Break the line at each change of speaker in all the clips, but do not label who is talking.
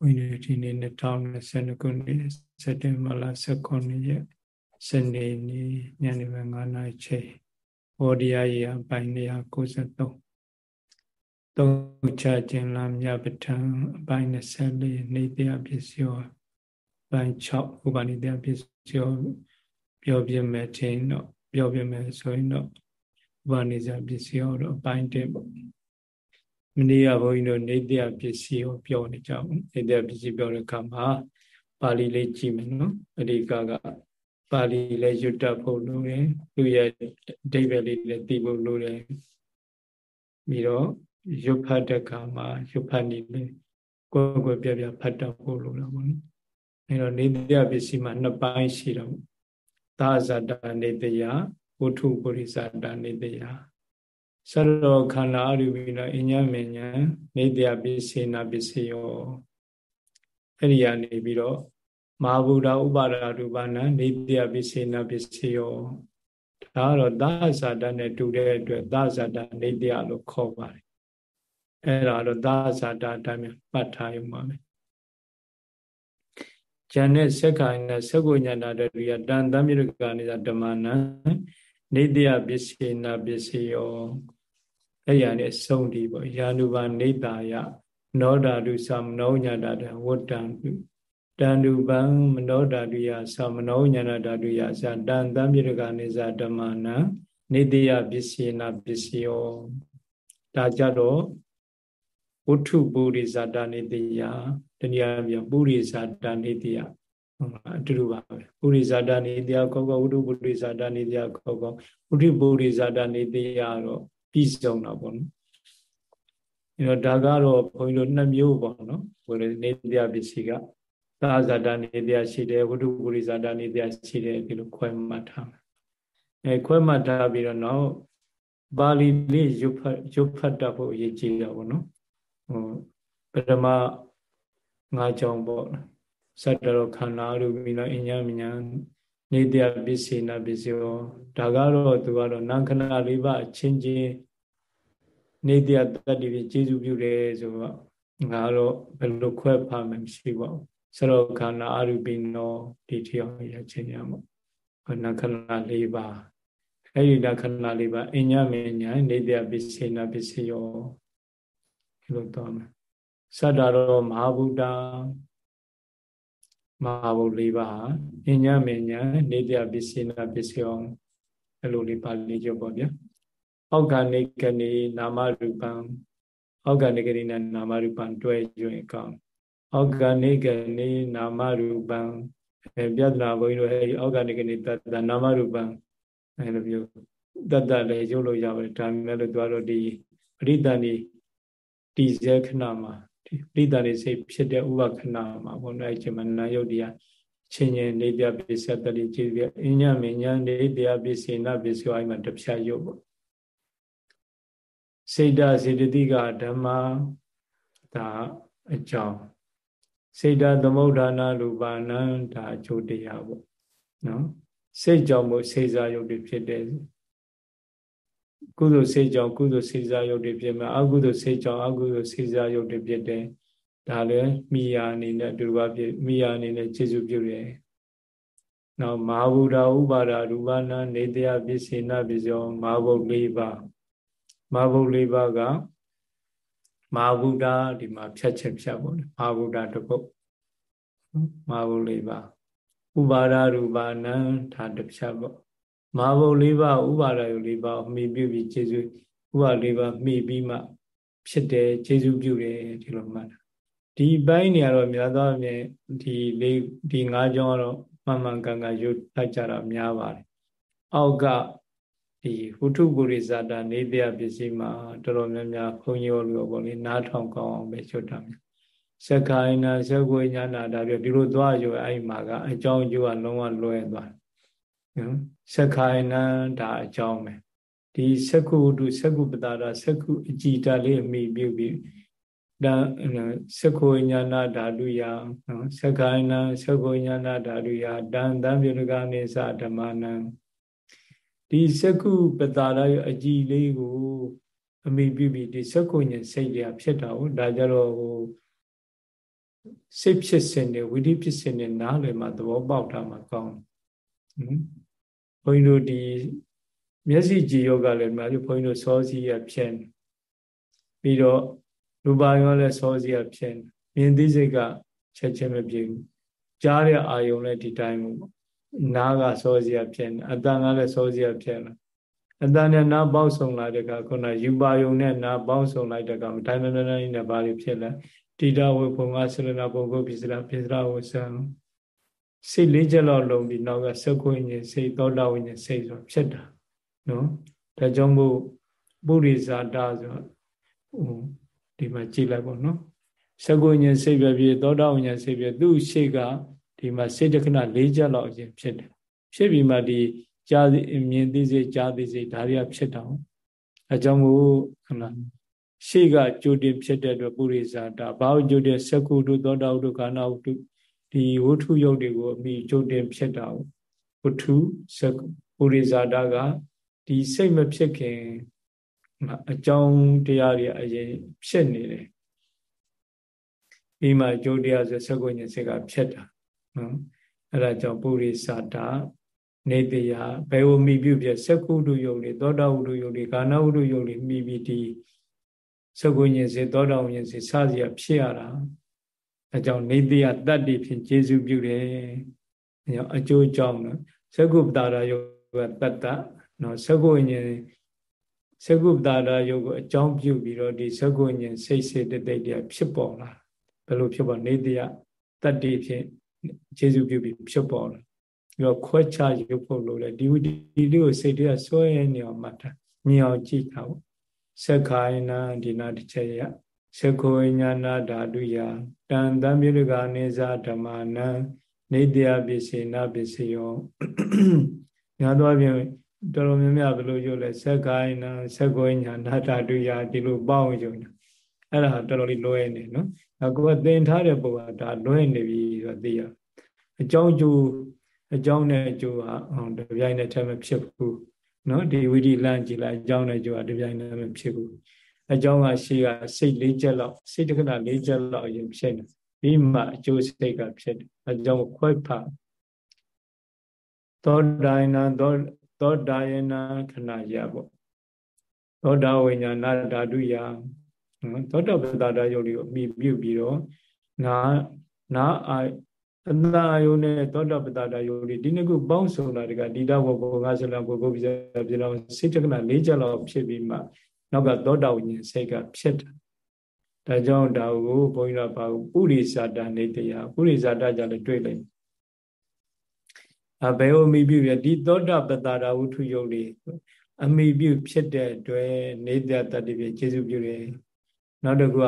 ဝိနည်းဒီနေ့2022ခုနှစ်စက်တင်ဘာလ19ရက်စနေနေ့ညနေ9:00နာရီချိန်ဘောဓိယရေအပိုင်း193သုံးချခြင်းလာမြပဋ္ဌာန်းအပိုင်း24နေတရားပစ္စယောပိုင်း6ဥပနိတရားပစ္စယောပြောပြမယ်ခြင်းတော့ပြောပြမယ်ဆိုရင်တော့ဥပနိစ္စပစ္စယောတော့အပိုင်း1ပေါ့ မနေ့ကဘုန်းကြီးတို့နေတရားပစ္စည်းကိုပြောနေကြအောင်နေတရားပစ္စည်းပြောတဲ့အခါမှာပါဠိလေးကြည့်မယ်နော်အဓိကကပါဠိလည်းရွတ်တတ်ဖို့လိုတယ်သူရဲ့အဓိပ္ပာယ်လေးလည်းသိဖို့လိုတယ်ပြီးတော့ရွတ်ဖတ်တဲ့အခါမှာရွတ်ဖတ်နေလေကိုယ်ကိုယ်ပြပြဖတ်တတ်ဖို့လိုတာပေါ့နော်အဲတော့နေတရားပစ္စည်းမှာနှစ်ပိုင်းရှိတော့သာဇတနေတရားဝုထုပုရိသတာနေတရား စရောခန္ဓာအရူပိနောအညမေညာနေတယပစ္စေနာပစ္စယောအဲ့ဒီကနေပြီးတော့မဟာဗုဒ္ဓဥပါဒရူပနာနေတယပစ္စေနာပစ္စယောဒါကတော့သာဇာတနဲ့တူတဲ့အတွက်သာဇာတနေတယလို့ခေါ်ပါတယ်အဲ့ဒါတော့သာဇာတအတိုင်းပတ်ထားရုံပါပဲဉာဏ်နဲ့စက္ခိုင်နဲ့သကုညနာတရိယတန်တမြရကနိဓမ္မနံနေတယပစ္စေနာပစ္စယော အဲ့ရနဲ့ဆုံးဒီပေါ့ယာနုဘာနေတာယနောဓာတုသမနောညာတာတဝတ္တံတုတန္တုပံမနောဓာတုယသမနောညာတာတုယသတန်တံမြေရကနေဇဓမ္မနံနေတယပစ္စေနာပစ္စယောဒါကြတော့ဝဋ္ထုပုရိဇာတနေတယတနည်းအားဖြင့်ပုရိဇာတနေတယအတူတူပါပဲပုရိဇာတနေတယကောကောဝဋ္ထုပုရိဇာတနေတယကောကောဝဋ္ထုပုရိဇာတနေတယတော့ ပြီးဆုံးတာပေါ့နော်အဲတော့ဒါကတော့ဘုန်းကြီးတို့နှစ်မျိုးပေါ့နော်ဘယ်လိုနေတရားပစ္စည်းကသာဇာတနေတရားရှိတယ်ဝတ္ထုပုရိဇာတနေတရားရှိတယ်ဒီလိုခွဲမှတ်ထားအဲခွဲမှတ်ထားပြီးတော့နောက်ပါဠိလေးရုပ်ဖတ်ရုပ်ဖတ်တတ်ဖို့အရေးကြီးတာပေါ့နော်ဟိုပထမငါးကြောင်ပေါ့စတ္တရောခန္ဓာရူပိနောအညမညာနေတရားပစ္စေနာပစ္စယောဒါကတော့သူကတော့နာခဏလေးပါအချင်းချင်း နေတရားတတ္တိဖြင့်ကျေစုပြုတယ်ဆိုတော့ငါတော့ဘယ်လိုခွဲဖာမှမရှိပါဘူးစရောခန္ဓာအရူပိနောဒီထယောရချင်းရမို့နာခဏလေးပါအဲ့ဒီနာခဏလေးပါအညမညာနေတရားပစ္စေနာပစ္စယောဒီလိုတော့မယ်စတ္တရောမဟာဗုဒ္ဓမဟာဘုလေးပါးအညမေညာနေတပစ္စေနာပစ္စယောအဲ့လိုလေးပါဠိကျော်ပေါ့ဗျာ အောက်ကနေကနေနာမရူပံအောက်ကနေကနေနာမရူပံတွဲရွင်ကောင်းအောက်ကနေကနေနာမရူပံအဲပြဒနာဘုန်းကြီးတို့အဲဒီအောက်ကနေကနေတတနာမရူပံအဲလိုမျိုးတတလည်းရုပ်လို့ရပါတယ်ဒါမဲ့လို့သူကတော့ဒီပရိသန်ဒီတည်စေခဏမှာပိဋကတွေစိတ်ဖြစ်တဲ့ဥပခဏမှာဘုန်းတော်အချိန်မှာနာယုတ်တရားချင်းချင်းနေပြပစ္စယတတိကြည့်ပြအညမညာနေတရားပစ္စေနာပစ္စယောအိမ်မှာတဖြတ်ရုပ်ပေါ့ စေတစေတတိကဓမ္မဒါအကြောင်းစေတသမုဋ္ဌာနာလူပါဏံဒါအကျိုးတရားပေါ့နော်စိတ်ကြောင့်မို့စေစားယုတ်တွေဖြစ်တယ်ကုသိုလ်စိတ်ကြောင့်ကုသိုလ်စိတ်စားယုတ်တွေဖြစ်မှာအကုသိုလ်စိတ်ကြောင့်အကုသိုလ်စိတ်စားယုတ်တွေဖြစ်တယ်ဒါလည်းမိယာအနေနဲ့ဒုဘာဖြစ်မိယာအနေနဲ့ခြေစုပြုတယ်နောက်မဟာဗုဒ္ဓဥပါဒရူပနာနေတရားပစ္စေနပစ္စယောမဟာဗုဒ္ဓ၄ပါး မဟာဗုဒ္ဓ၄ပါးကမဟာဗုဒ္ဓဒီမှာဖြတ်ချက်ဖြတ်ပေါ့မဟာဗုဒ္ဓတစ်ပုဒ်မဟာဗုဒ္ဓ၄ပါးဥပါဒရူပနာဒါတစ်ဖြတ်ပေါ့မဟာဘုတ်၄ပါးဥပါဒယု၄ပါးအမိပြုပြီးခြေစုဥပါ၄ပါးမိပြီးမှ ဖြစ်တယ်ခြေစုပြုတယ်ဒီလိုမှတ်တာဒီပိုင်းနေရာတော့များသောအားဖြင့်ဒီလေးဒီ၅ကြောင်းကတော့မှန်မှန်ကန်ကန်ရွတ်လိုက်ကြတာများပါတယ်အောက်က ဒီဝုထုပုရိဇာတာနေတရားပစ္စည်းမှာတော်တော်များများခွန်ရောလို့ပေါ့လေနားထောင်ကောင်းအောင်ပဲရွတ်တာများစက္ခိုင်နာစက္ကိုညာနာဒါပြဒီလိုသွားရွတ်အဲ့မှာကအကြောင်းကျိုးကလုံးဝလွဲသွားနော်စက္ခိုင်နံဒါအကြောင်းပဲဒီစက္ခုတုစက္ခုပတာရစက္ခုအကြည်တလေးအမိပြုပြီးဒါစက္ခုညာနာဓာတုယနော်စက္ခိုင်နံစက္ခုညာနာဓာတုယတန်တံပြုလကနေသဓမ္မနံ ဒီစက္ခုပတာရရဲ့အကြည်လေးကို အမိပြုပြီးဒီစက္ခုညစိတ်တွေကဖြစ်တာဟုတ်ဒါကြတော့ဟိုစိတ်ဖြစ်စဉ်တွေဝိဓိဖြစ်စဉ်တွေနားလည်မှသဘောပေါက်တာမှကောင်းတယ်ဘုန်းကြီးတို့ဒီမျက်စိကြည်ယောဂလည်းဒီမှာဘုန်းကြီးတို့စောစီးရဖြစ်နေပြီးတော့ရူပါရောလည်းစောစီးရဖြစ်နေမြင်သိစိတ်ကချက်ချင်းမပြေဘူးကြားတဲ့အာယုံလည်းဒီတိုင်းပေါ့ နားကစောစီးရဖြစ်နေအတန်ကလည်းစောစီးရဖြစ်လာအတန်နဲ့နားပေါက်ဆုံလာတဲ့ကခုနယူပါယုံနဲ့နားပေါက်ဆုံလိုက်တဲ့ကမတိုင်းမတိုင်းနဲ့ဘာတွေဖြစ်လဲတိတဝေဘုံကဆလနာဘုံကိုပိစရာပိစရာဝဆံစိတ်လေးချက်လောက်လုံးပြီးနောက်ကစက်ခွင့်ရင်စိတ်သောတာဝိညာဉ်စိတ်ဆိုဖြစ်တာနော်ဒါကြောင့်မို့ပုရိဇာတာဆိုဟိုဒီမှာကြည့်လိုက်ပေါ့နော်စက်ခွင့်ရင်စိတ်ပဲဖြစ်သောတာဝိညာဉ်စိတ်ပဲသူ့ရှိက ဒီမှာစိတ်တခဏလေးချက်လောက်ရင်ဖြစ်တယ်ဖြစ်ပြီးမှဒီကြားမြင်သိစိတ်ကြားသိစိတ်ဒါတွေကဖြစ်တာအဲကြောင့်မို့ခဏရှေ့ကကြိုတင်ဖြစ်တဲ့အတွက်ပုရိသတာဘာလို့ကြိုတင်စက္ကုတုသောတာဟုကာနာဟုတုဒီဝဋ္ထုယုတ်တွေကိုအမိကြိုတင်ဖြစ်တာဝဋ္ထုစက္ပုရိသတာကဒီစိတ်မဖြစ်ခင်အကြောင်းတရားတွေအရင်ဖြစ်နေတယ်ပြီးမှကြိုတရားဆိုစက္ကုညစိတ်ကဖြစ်တာ နော်အဲ့ဒါကြောင့်ပုရိသတာနေတရားဘယ်လိုမိပြုပြစက္ကုတုယုတ်တွေသောတာဟုတုယုတ်တွေကာနာဟုတုယုတ်တွေမိပြီးဒီစကုညင်စေသောတောင်ညင်စေစသည်အဖြစ်ရတာအဲကြောင့်နေတိယတတ္တိဖြင့်ကျေစုပြုတယ်အဲကြောင့်အကျိုးကြောင့်နော်စကုပ္ပတာရယောကတတ္တနော်စကုညင်စကုပ္ပတာရယောကိုအကြောင်းပြုပြီးတော့ဒီစကုညင်စိတ်စေတသိက်တွေဖြစ်ပေါ်လာဘယ်လိုဖြစ်ပေါ်နေတိယတတ္တိဖြင့် ကျေစုပြုပြီးဖြစ်ပေါ်လာပြီးတော့ခွဲခြားရုပ်ဖို့လို့လေဒီဒီလေးကိုစိတ်တွေကစွဲနေအောင်မှတ်တာမြင်အောင်ကြည့်တာပေါ့သက္ခိုင်နာဒီနာတစ်ချက်ရသက္ခိုညာနာဓာတုယတန်တံမြေလကနေဇာဓမ္မနံနေတယပစ္စေနာပစ္စယောညာတော့ပြင်တော်တော်များများဘယ်လိုရုပ်လဲသက္ခိုင်နာသက္ခိုညာနာဓာတုယဒီလိုပေါင်းရုံအဲ့ဒါတော်တော်လေးလွဲနေနော် အခုကသင်ထားတဲ့ပုံကဒါလွဲနေပြီဆိုတော့သိရအကြောင်းကျိုးအကြောင်းနဲ့အကျိုးဟာတပြိုင်တည်းတည်းမဖြစ်ဘူးနော်ဒီဝိဓိလန့်ကြည့်လိုက်အကြောင်းနဲ့ကြိုးတပြိုင်တည်းမဖြစ်ဘူးအကြောင်းကရှိကစိတ်လေးချက်လောက်စိတ်တက္ကနာလေးချက်လောက်အရင်ဖြစ်နေပြီးမှအကျိုးစိတ်ကဖြစ်တယ်အကြောင်းခွဲဖတ်သောဒိုင်နာသောသောဒာယနာခဏရပေါ့သောတာဝိညာဏဓာတုယ သောတာပတ္တာယုတ်လေးကိုအမိပြုပြီးတော့နာနာအာအတ္တယုံနဲ့သောတာပတ္တာယုံဒီဒီနှစ်ခုပေါင်းစုံတာတကဒီတဘောဘောငါဆလံကိုကိုပြစပြလောစိတ်တက္ကနာ၄ချက်လောက်ဖြစ်ပြီးမှနောက်ကသောတာဝိညာဉ်စိတ်ကဖြစ်တာဒါကြောင့်ဒါကိုဘုန်းကြီးတို့ပါပုရိသတာနေတရားပုရိသတာကြလည်းတွေ့လိုက်အဘယ်လိုမိပြုရဒီသောတာပတ္တာဝုထုယုတ်လေးအမိပြုဖြစ်တဲ့အတွက်နေတဲ့တတ္တိပြကျေစုပြုတယ် နောက်တစ်ခု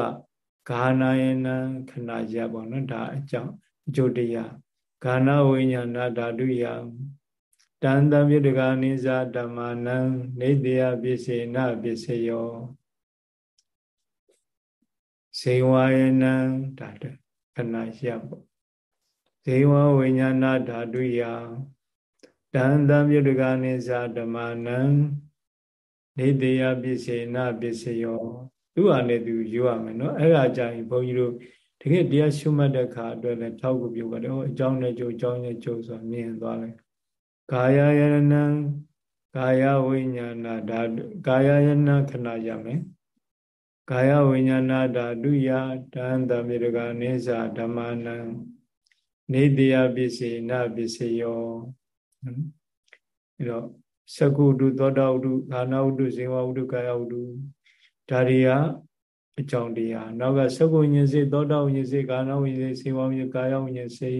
ကဂာနာယနခဏရပေါ့နော်ဒါအကြောင်းအကျိုးတရားဂာနဝိညာဏဓာတုယတန်တမြုတကနိစ္စဓမ္မနံနေတယပစ္စေနပစ္စယောဇေဝယနံဓာတုခဏရပေါ့ဇေဝဝိညာဏဓာတုယတန်တမြုတကနိစ္စဓမ္မနံနေတယပစ္စေနပစ္စယော သူ့ဟာနဲ့သူယူရမယ်နော်အဲ့ဒါကြရင်ဘုန်းကြီးတို့တကယ်တရားရှုမှတ်တဲ့ခါအတွက်လည်းထောက်ကူပြုပါတယ်ဟိုအကြောင်းနဲ့ကြိုးအကြောင်းနဲ့ကြိုးဆိုမြင်သွားလိုက်ကာယယရဏံကာယဝိညာဏဓာတုကာယယနာခဏရမယ်ကာယဝိညာဏဓာတုယတန်တမေရကနေသဓမ္မနံနေတယပစ္စေနပစ္စယောအဲတော့သကုတုသောတာဝတ္ထုခာနာဝတ္ထုဇေဝဝတ္ထုကာယဝတ္ထု ဒါတွေကအကြောင်းတရားနောက်ကသကုညင်စေသောတာဝညင်စေကာနဝညင်စေစေဝညင်ကာယဝညင်စေ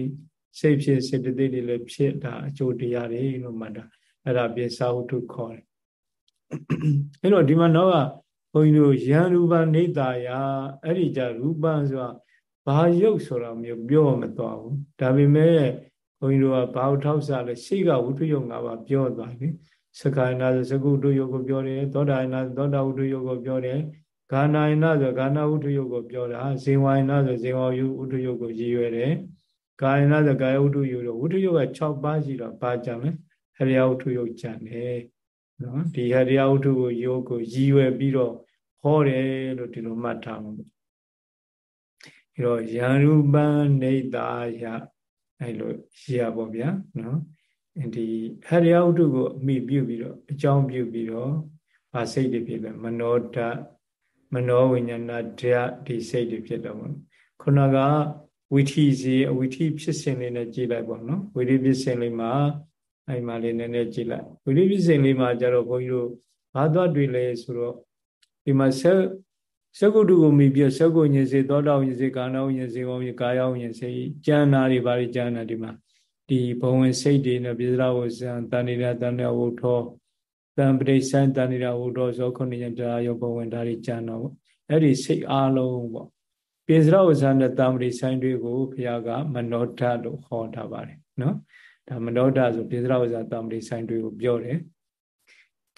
စိတ်ဖြစ်စေတသိက်တွေလည်းဖြစ်တာအကျိုးတရားတွေလို့မှတ်တာအဲ့ဒါပြေစာဝတ္ထုခေါ်တယ်အဲ့တော့ဒီမှာတော့ဘုန်းကြီးတို့ယံရူပနေတာယအဲ့ဒီကြရူပဆိုတာဘာရုပ်ဆိုတာမျိုးပြောမသွားဘူးဒါပေမဲ့ဘုန်းကြီးတို့ကဘာဝထောက်စားလဲရှိကဝုထုယုံ၅ပါးပြောသွားပြီ စက္ကိုင်းနာစကုတုယုတ်ကိုပြောတယ်သောတာယနာသောတာဝုထုယုတ်ကိုပြောတယ်ဂာနာယနာဆိုဂာနာဝုထုယုတ်ကိုပြောတာဇေဝယနာဆိုဇေဝယုဝုထုယုတ်ကိုရည်ရွယ်တယ်ကာယနာဆိုကာယဝုထုယုတ်ဝုထုယုတ်က6ပါးရှိတော့ပါကြမယ်ဟရိယဝုထုယုတ်ကြံတယ်နော်ဒီဟရိယဝုထုကိုယုတ်ကိုရည်ရွယ်ပြီးတော့ဟောတယ်လို့ဒီလိုမှတ်ထားမှာပေါ့ပြီးတော့ယံရူပံနေတာယအဲ့လိုရရပေါ့ဗျာနော် ဒီဟရိယဝတ္ထုကိုအမိပြုပြီးတော့အကြောင်းပြုပြီးတော့ဗာစိတ်တွေဖြစ်တယ်မနောဓာတ်မနောဝိညာဏဓာတ်ဒီစိတ်တွေဖြစ်တော့ဘောခုနကဝိထီစီအဝိထီဖြစ်စဉ်လေးနဲ့ကြည့်လိုက်ပေါ့နော်ဝိထီဖြစ်စဉ်လေးမှာအဲ့မှာလေးနည်းနည်းကြည့်လိုက်ဝိထီဖြစ်စဉ်လေးမှာကျတော့ဘုန်းကြီးတို့ဘာသွားတွေ့လဲဆိုတော့ဒီမှာဆက်စကုတ္တကိုမိပြစကုညင်စေသောတာဝဉ္စေကာနဝဉ္စေဝဉ္စေကာယဝဉ္စေကျမ်းနာတွေဘာတွေကျမ်းနာဒီမှာ ဒီဘဝဝင်စိတ်တွေနဲ့ပိစရဝဇံတဏိရတဏိဝုထောတံပရိစ္ဆန်တဏိရဝုထောဇောခုနှစ်ညတရားယောဘဝင်ဒါတွေကျမ်းတော့အဲ့ဒီစိတ်အားလုံးပေါ့ပိစရဝဇံနဲ့တံပရိစ္ဆန်တွေကိုဘုရားကမနောဓာတ်လို့ဟောထားပါတယ်နော်ဒါမနောဓာတ်ဆိုပိစရဝဇံတံပရိစ္ဆန်တွေကိုပြောတယ်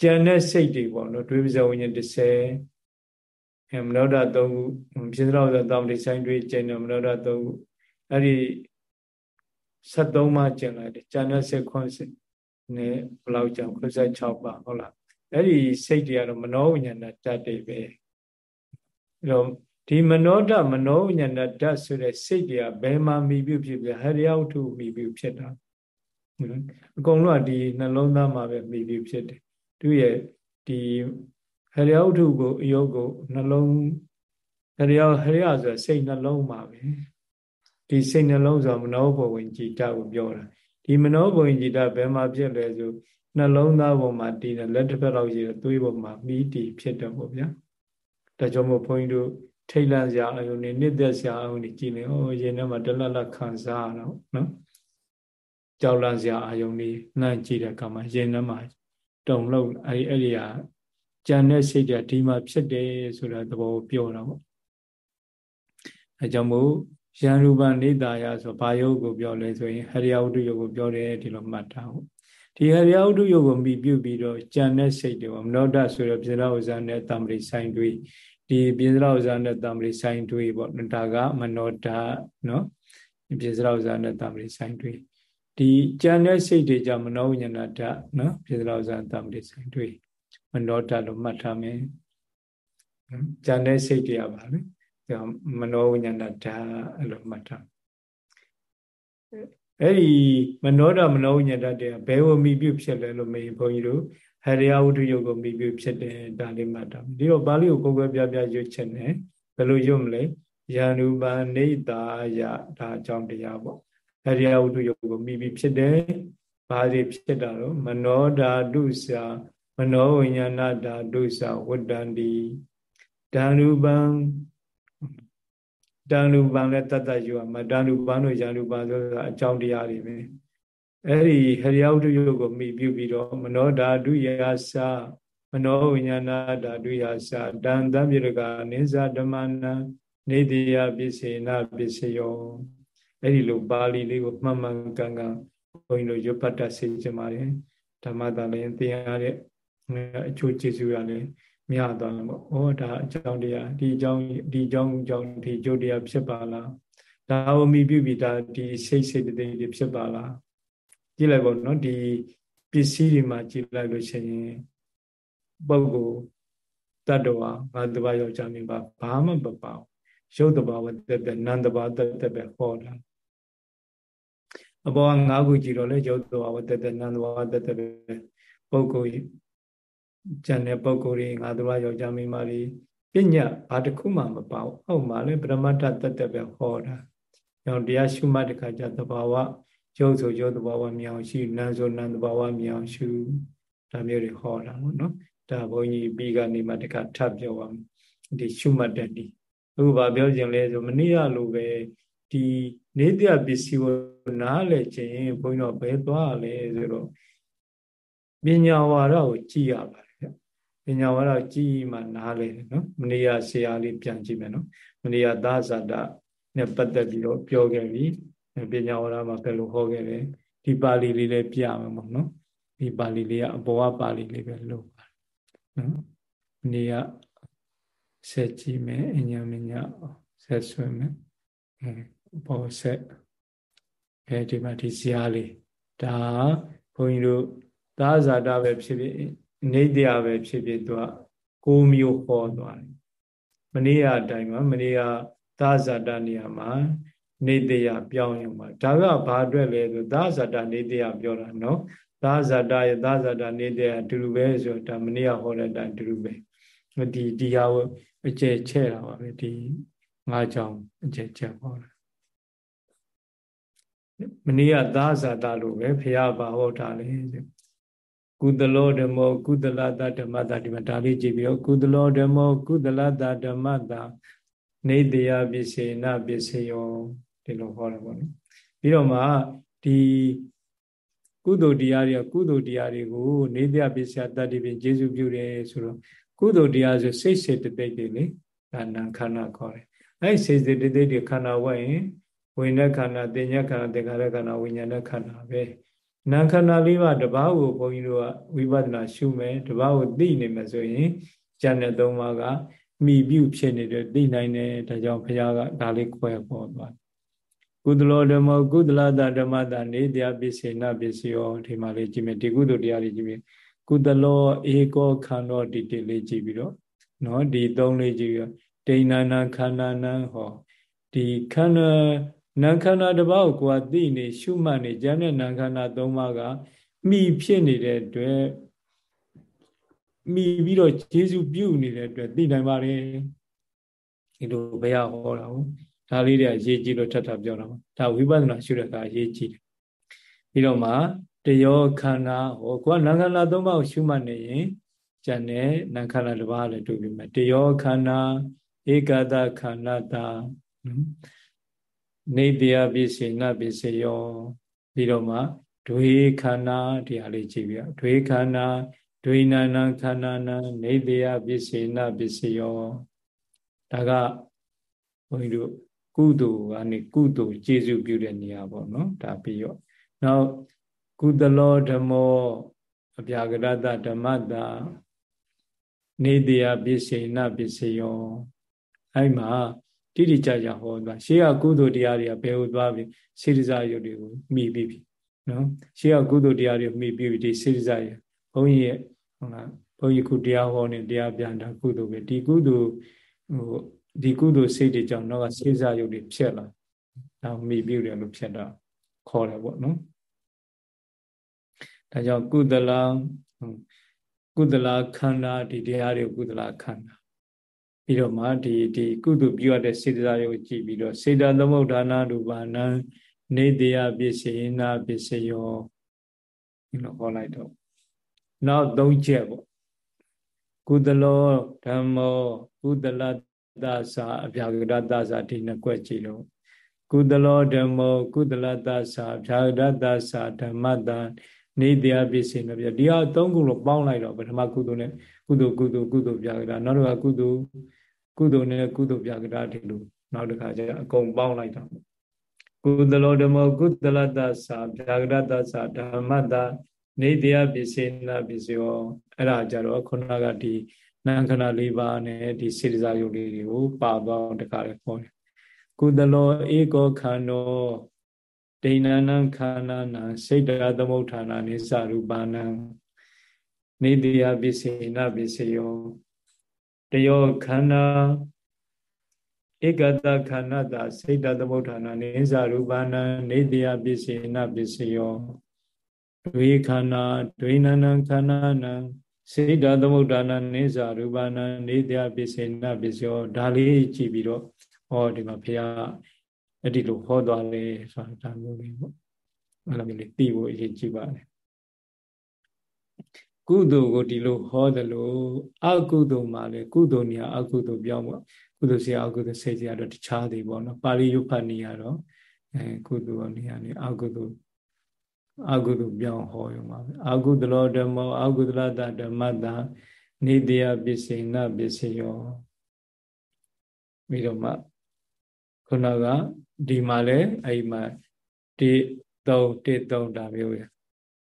ကျန်တဲ့စိတ်တွေပေါ့နော်တွေးပဇဝဉ္ဇ30အဲမနောဓာတ်3ခုပိစရဝဇံတံပရိစ္ဆန်တွေကျန်တဲ့မနောဓာတ်3ခုအဲ့ဒီ 73ပါးကျင်လိုက်တယ်ကျန်တဲ့စိတ်ခွန်စိတ်နဲ့ဘယ်လောက်ကြောင့်96ပါဟုတ်လားအဲ့ဒီစိတ်တွေကတော့မနောဝိညာဏတတ်တွေပဲအဲ့တော့ဒီမနောဓမနောဝိညာဏဓာတ်ဆိုတဲ့စိတ်တွေကဘယ်မှာမိပြုဖြစ်ဖြစ်ဟရိယဝတ္ထုမိပြုဖြစ်တာအကုန်လုံးကဒီနှလုံးသားမှာပဲမိပြုဖြစ်တယ်သူရဲ့ဒီဟရိယဝတ္ထုကိုအယုတ်ကိုနှလုံးဟရိယဟရိယဆိုစိတ်နှလုံးမှာပဲ ဒီစိတ်နှလုံးဆိုမနောဘဝင်ကြည်တကိုပြောတာဒီမနောဘဝင်ကြည်တဘယ်မှာဖြစ်လဲဆိုနှလုံးသားပေါ်မှာတည်တယ်လက်တစ်ဖက်လောက်ရှိတယ်သွေးပေါ်မှာမိတီဖြစ်တယ်ပေါ့ဗျာဒါကြောင့်မို့ဘုန်းကြီးတို့ထိတ်လန့်စရာအယုံနေနှစ်သက်စရာအယုံနေကြည်နေဩရင်ထဲမှာတလတ်လတ်ခံစားရတော့နော်ကြောက်လန့်စရာအယုံနေနှမ်းကြည့်တဲ့အခါမှာရင်ထဲမှာတုံလို့အဲ့ဒီအဲ့ဒီဟာကြံတဲ့စိတ်တွေဒီမှာဖြစ်တယ်ဆိုတာသဘောပြောတာပေါ့အဲကြောင့်မို့ ယံရူပနေတာယဆိုဘာယုတ်ကိုပြောလဲဆိုရင်ဟရိယဝတ္ထုယုတ်ကိုပြောတယ်ဒီလိုမှတ်ထားဖို့ဒီဟရိယဝတ္ထုယုတ်ကိုမိပြုပြီးတော့ကြံတဲ့စိတ်တွေပေါ့မနောဒဆိုတော့ပြေဇရဥဇာနဲ့တမ္ပရိဆိုင်တွေဒီပြေဇရဥဇာနဲ့တမ္ပရိဆိုင်တွေပေါ့ဒါကမနောဒနော်ပြေဇရဥဇာနဲ့တမ္ပရိဆိုင်တွေဒီကြံတဲ့စိတ်တွေကြမနောဝိညာဏဓာတ်နော်ပြေဇရဥဇာတမ္ပရိဆိုင်တွေမနောဒလို့မှတ်ထားမယ်ကြံတဲ့စိတ်တွေကပါလေ မနောဝိညာဏဓာတ်အဲ့လိုမှတ်ထားအဲ့ဒီမနောဓာမနောဝိညာဏဓာတ်တွေကဘယ်ကိုမိပြုဖြစ်လဲလို့မေးဘုန်းကြီးတို့ဟရိယဝတ္ထုယုတ်ကိုမိပြုဖြစ်တယ်ဒါလေးမှတ်ထားဒီတော့ပါဠိကိုကိုယ်ကွယ်ပြပြရွတ်ချက်နဲ့ဘယ်လိုရွတ်မလဲယန္နုပနေတာယဒါအကြောင်းတရားပေါ့ဟရိယဝတ္ထုယုတ်ကိုမိပြီးဖြစ်တယ်ဘာတွေဖြစ်တာတော့မနောဓာတုစာမနောဝိညာဏဓာတုစာဝတ္တန္တိဓာနုပံ တန်လူပံလည်းတတ်တတ်ယူရမှာတန်လူပံတို့ရန်လူပံဆိုတာအကြောင်းတရားတွေပဲအဲ့ဒီဟရိယဝတ္ထုယုတ်ကိုမိပြုပြီးတော့မနောဓာတုယာစမနောဝိညာဏဓာတုယာစတန်တံပြေကနိစ္စဓမ္မနံနေတိယပစ္စေနာပစ္စယောအဲ့ဒီလိုပါဠိလေးကိုမှန်မှန်ကန်ကန်ဘုန်းကြီးတို့ရွတ်ပတ်တတ်စေချင်ပါတယ်ဓမ္မတာလည်းသင်ရတဲ့အကျိုးကျေးဇူးရလည်း မြသွားတယ်ပေါ့။ဩဒါအကြောင်းတရားဒီအကြောင်းဒီအကြောင်းကြောင့်ဒီကျိုးတရားဖြစ်ပါလား။ဒါဝမီပြုပြီးဒါဒီစိတ်စိတ်တိတ်တွေဖြစ်ပါလား။ကြည့်လိုက်ပေါ့နော်ဒီပစ္စည်းတွေမှာကြည့်လိုက်လို့ရှိရင်ပုဂ္ဂိုလ်တတ္တဝါငါတဘာယောက်ျားမင်းပါဘာမှမပေါ့။ရုပ်တဘာဝတက်တက်နန္တဘာတက်တက်ပဲဟောတာ။အပေါ်က၅ခုကြည့်တော့လေရုပ်တဘာဝတက်တက်နန္တဘာတက်တက်ပဲပုဂ္ဂိုလ် ကျန်တဲ့ပုံကိုယ်တွေငါတို့ကယောက်ျားမိန်းမတွေပညာဘာတစ်ခုမှမပေါ့ဟုတ်မှလည်းပရမတ္ထတတ်တက်ပဲဟောတာ။ကြောင့်တရားရှုမှတ်တဲ့ခါကျသဘာဝရုပ်ဆိုရုပ်သဘာဝမြောင်ရှုနာမ်ဆိုနာမ်သဘာဝမြောင်ရှုဒါမျိုးတွေဟောတာပေါ့နော်။ဒါဘုန်းကြီးပြီးကနေမှတခါထပ်ပြောပါမယ်။ဒီရှုမှတ်တဲ့ဒီအခုဗာပြောခြင်းလဲဆိုမနေ့ကလိုပဲဒီနေတရားပစ္စည်းကိုနားလဲခြင်းဘုန်းကြီးတော့ဘယ်သွားလဲဆိုတော့ပညာဝါဒကိုကြည့်ရပါတယ် ပညာဝါဒကြည်မှနားလေတယ်နော်မနေ့ကဆရာလေးပြန်ကြည့်မယ်နော်မနေ့ကသာဇာတနဲ့ပတ်သက်ပြီးတော့ပြောခဲ့ပြီပညာဝါဒမှာဘယ်လိုဟောခဲ့လဲဒီပါဠိလေးလည်းပြမယ်ပေါ့နော်ဒီပါဠိလေးကအဘောပါဠိလေးပဲလို့ပါနော်မနေ့ကဆက်ကြည့်မယ်အညာမညာဆက်ဆွဲမယ်အဲဘောဆက်အဲဒီမှာဒီဇာလေးဒါဘုန်းကြီးတို့သာဇာတပဲဖြစ်ဖြစ် နေတရားပဲဖြစ်ဖြစ်သူကကိုမျိုးဟောသွားတယ်မနေ့ကအတိုင်းမှာမနေ့ကသာဇာတနေရာမှာနေတရားပြောင်းရုံပါဒါကဘာအတွက်လဲဆိုသာဇာတနေတရားပြောတာနော်သာဇာတရဲ့သာဇာတနေတရားအတူတူပဲဆိုတော့ဒါမနေ့ကဟောတဲ့အတိုင်းအတူတူပဲဒီဒီဟာကိုအကျယ်ချဲ့တာပါပဲဒီငါးကြောင်အကျယ်ချဲ့ဟောတာမနေ့ကသာဇာတလို့ပဲဖះဘာဟောတာလဲ ကုသလောဓမ္မောကုသလတဓမ္မတာဒီမှာဒါလေးကြည့်ပြီးတော့ကုသလောဓမ္မောကုသလတဓမ္မတာနေတရားပစ္စေနပစ္စယောဒီလိုဟောတာပေါ့နော်ပြီးတော့မှဒီကုသိုလ်တရားတွေကကုသိုလ်တရားတွေကိုနေတရားပစ္စယတတ္တိပင်ကျေစုပြုတယ်ဆိုတော့ကုသိုလ်တရားဆိုစိတ်စေတသိက်တွေလေဒါနာခန္ဓာခေါ်တယ်အဲ့စိတ်စေတသိက်တွေခန္ဓာဝတ်ရင်ဝိညာဉ်ခန္ဓာတင်ညာခန္ဓာသင်္ခါရခန္ဓာဝိညာဉ်ခန္ဓာပဲ နာခန္ဓာလေးပါးတပားကိုဘုန်းကြီးတို့ကဝိပဿနာရှုမယ်တပားကိုသိနေမယ်ဆိုရင်ဉာဏ်နဲ့သုံးပါးကမိပြုဖြစ်နေတယ်သိနိုင်တယ်ဒါကြောင့်ဘုရားကဒါလေးခွဲပေါ်သွားကုသလောဓမ္မကုသလတဓမ္မတာနေတရားပစ္စေနပစ္စယောဒီမှာလေးကြည့်မယ်ဒီကုသိုလ်တရားလေးကြည့်မယ်ကုသလောဧကောခန္ဓာတိတိလေးကြည့်ပြီးတော့နော်ဒီသုံးလေးကြည့်ပြီးတော့ဒိဏနာခန္ဓာနံဟောဒီခန္ဓာ နာခန္ဓာတစ်ပါးကိုကိုယ်ကသိနေရှုမှတ်နေဉာဏ်နဲ့နာခန္ဓာသုံးပါးကမိဖြစ်နေတဲ့အတွက်မိပြီးတော့ယေရှုပြုနေတဲ့အတွက်သိနိုင်ပါတယ်ဒီလိုဘယ်ဟောတာဟုတ်ဒါလေးတွေအရေးကြီးလို့ထပ်ထပ်ပြောတာပါဒါဝိပဿနာရှုတဲ့အခါအရေးကြီးတယ်ပြီးတော့မှတယောခန္ဓာဟောကိုကနာခန္ဓာသုံးပါးကိုရှုမှတ်နေရင်ဉာဏ်နဲ့နာခန္ဓာတစ်ပါးလည်းတွေ့ပြီမယ်တယောခန္ဓာဧကတခန္ဓာတာနေ တရားပစ္စေနပစ္စယောပြီးတော့မှဒွေခန္ဓာတရားလေးကြည့်ပြဒွေခန္ဓာဒွေနာနာခန္ဓာနာနေတရားပစ္စေနပစ္စယောဒါကဘုန်းကြီးတို့ကုသိုလ်ကနေကုသိုလ်ကျေစုပြုတဲ့နေရာပေါ့နော်ဒါပြီးတော့နောက်ကုသလောဓမ္မောအပြာကရတဓမ္မတာနေတရားပစ္စေနပစ္စယောအဲ့မှာ တိတိကျကျဟောသွားရှေးကကုသိုလ်တရားတွေကဘယ်ဟိုသွားပြီစေတစာယုတ်တွေကိုမိပြီးပြီနော်ရှေးကကုသိုလ်တရားတွေမိပြီးပြီဒီစေတစာယုတ်ဘုန်းကြီးရဲ့ဟုတ်လားဘုန်းကြီးခုတရားဟောနေတရားပြန်တာကုသိုလ်ပဲဒီကုသိုလ်ဟိုဒီကုသိုလ်စိတ်တွေကြောင့်တော့စေတစာယုတ်တွေဖြစ်လာဒါမိပြီးတယ်လို့ဖြစ်တာခေါ်တယ်ပေါ့နော်ဒါကြောင့်ကုသလကုသလခန္ဓာဒီတရားတွေကုသလခန္ဓာ ပြီးတော့မှဒီဒီကုသပြုရတဲ့စေတသာယုတ်ကြည့်ပြီးတော့စေတသမုဋ္ဌာနာရူပနာနေတရားပစ္စေနာပစ္စယောဒီလိုဟောလိုက်တော့နောက်သုံးချက်ပေါ့ကုသလောဓမ္မောကုသလတ္တသာအဗျာဂရတ္တသာဒီနှစ်ကွက်ကြည့်လို့ကုသလောဓမ္မောကုသလတ္တသာအဗျာဂရတ္တသာဓမ္မတာနေတရားပစ္စေနာပြဒီဟာသုံးခုလို့ပေါင်းလိုက်တော့ပထမကုသိုလ်နဲ့ကုသိုလ်ကုသိုလ်ကုသိုလ်ဗျာဂရနောက်တစ်ခါကုသိုလ် ကုသိုလ်နဲ့ကုသိုလ်ပြကတာဒီလိုနောက်တစ်ခါကျအကုန်ပေါင်းလိုက်တာကုသလောဓမ္မကုသလတ္တသာပြကရတ္တသာဓမ္မတနေတရားပစ္စေနာပစ္စယောအဲ့ဒါကြတော့ခုနကဒီနံခဏ၄ပါးနဲ့ဒီစေတစာယုတ်လေးတွေကိုပါသွားတခါလေခေါ်တယ်ကုသလောဧကောခန္ဓောဒိဏနံခန္ဓာနံစိတ်တသမုဋ္ဌာနာနိသရူပနံနေတရားပစ္စေနာပစ္စယော တယောခန္ဓာဧကတခန္ဓာတာစိတ်တသမုဋ္ဌာနာနေဇာရူပနာနေတယပစ္စေနပစ္စယောဒွေခန္ဓာဒွေနနံခန္ဓာနံစိတ်တသမုဋ္ဌာနာနေဇာရူပနာနေတယပစ္စေနပစ္စယောဒါလေးကြည့်ပြီးတော့ဟောဒီမှာဘုရားအဲ့ဒီလိုဟောသွားလေဆိုတာဒါမျိုးလေးပေါ့အဲ့လိုမျိုးလေးသိဖို့အရေးကြီးပါတယ် ကုသိုလ်ကိုဒီလိုဟောသလိုအကုသိုလ်မှာလည်းကုသိုလ်နေရာအကုသိုလ်ပြောင်းပေါ့ကုသိုလ်စီအကုသိုလ်စိတ်စီကတော့တခြားသေးပေါ့နော်ပါဠိယုဖတ်နေရတော့အဲကုသိုလ်နေရာနေအကုသိုလ်အကုသိုလ်ပြောင်းဟောရုံပါပဲအကုသလောဓမ္မောအကုသလတဓမ္မတာနေတရားပစ္စေနပစ္စယောပြီးတော့မှခုနကဒီမှာလဲအဲ့မှာတိ3 1 3ဒါမျိုးရ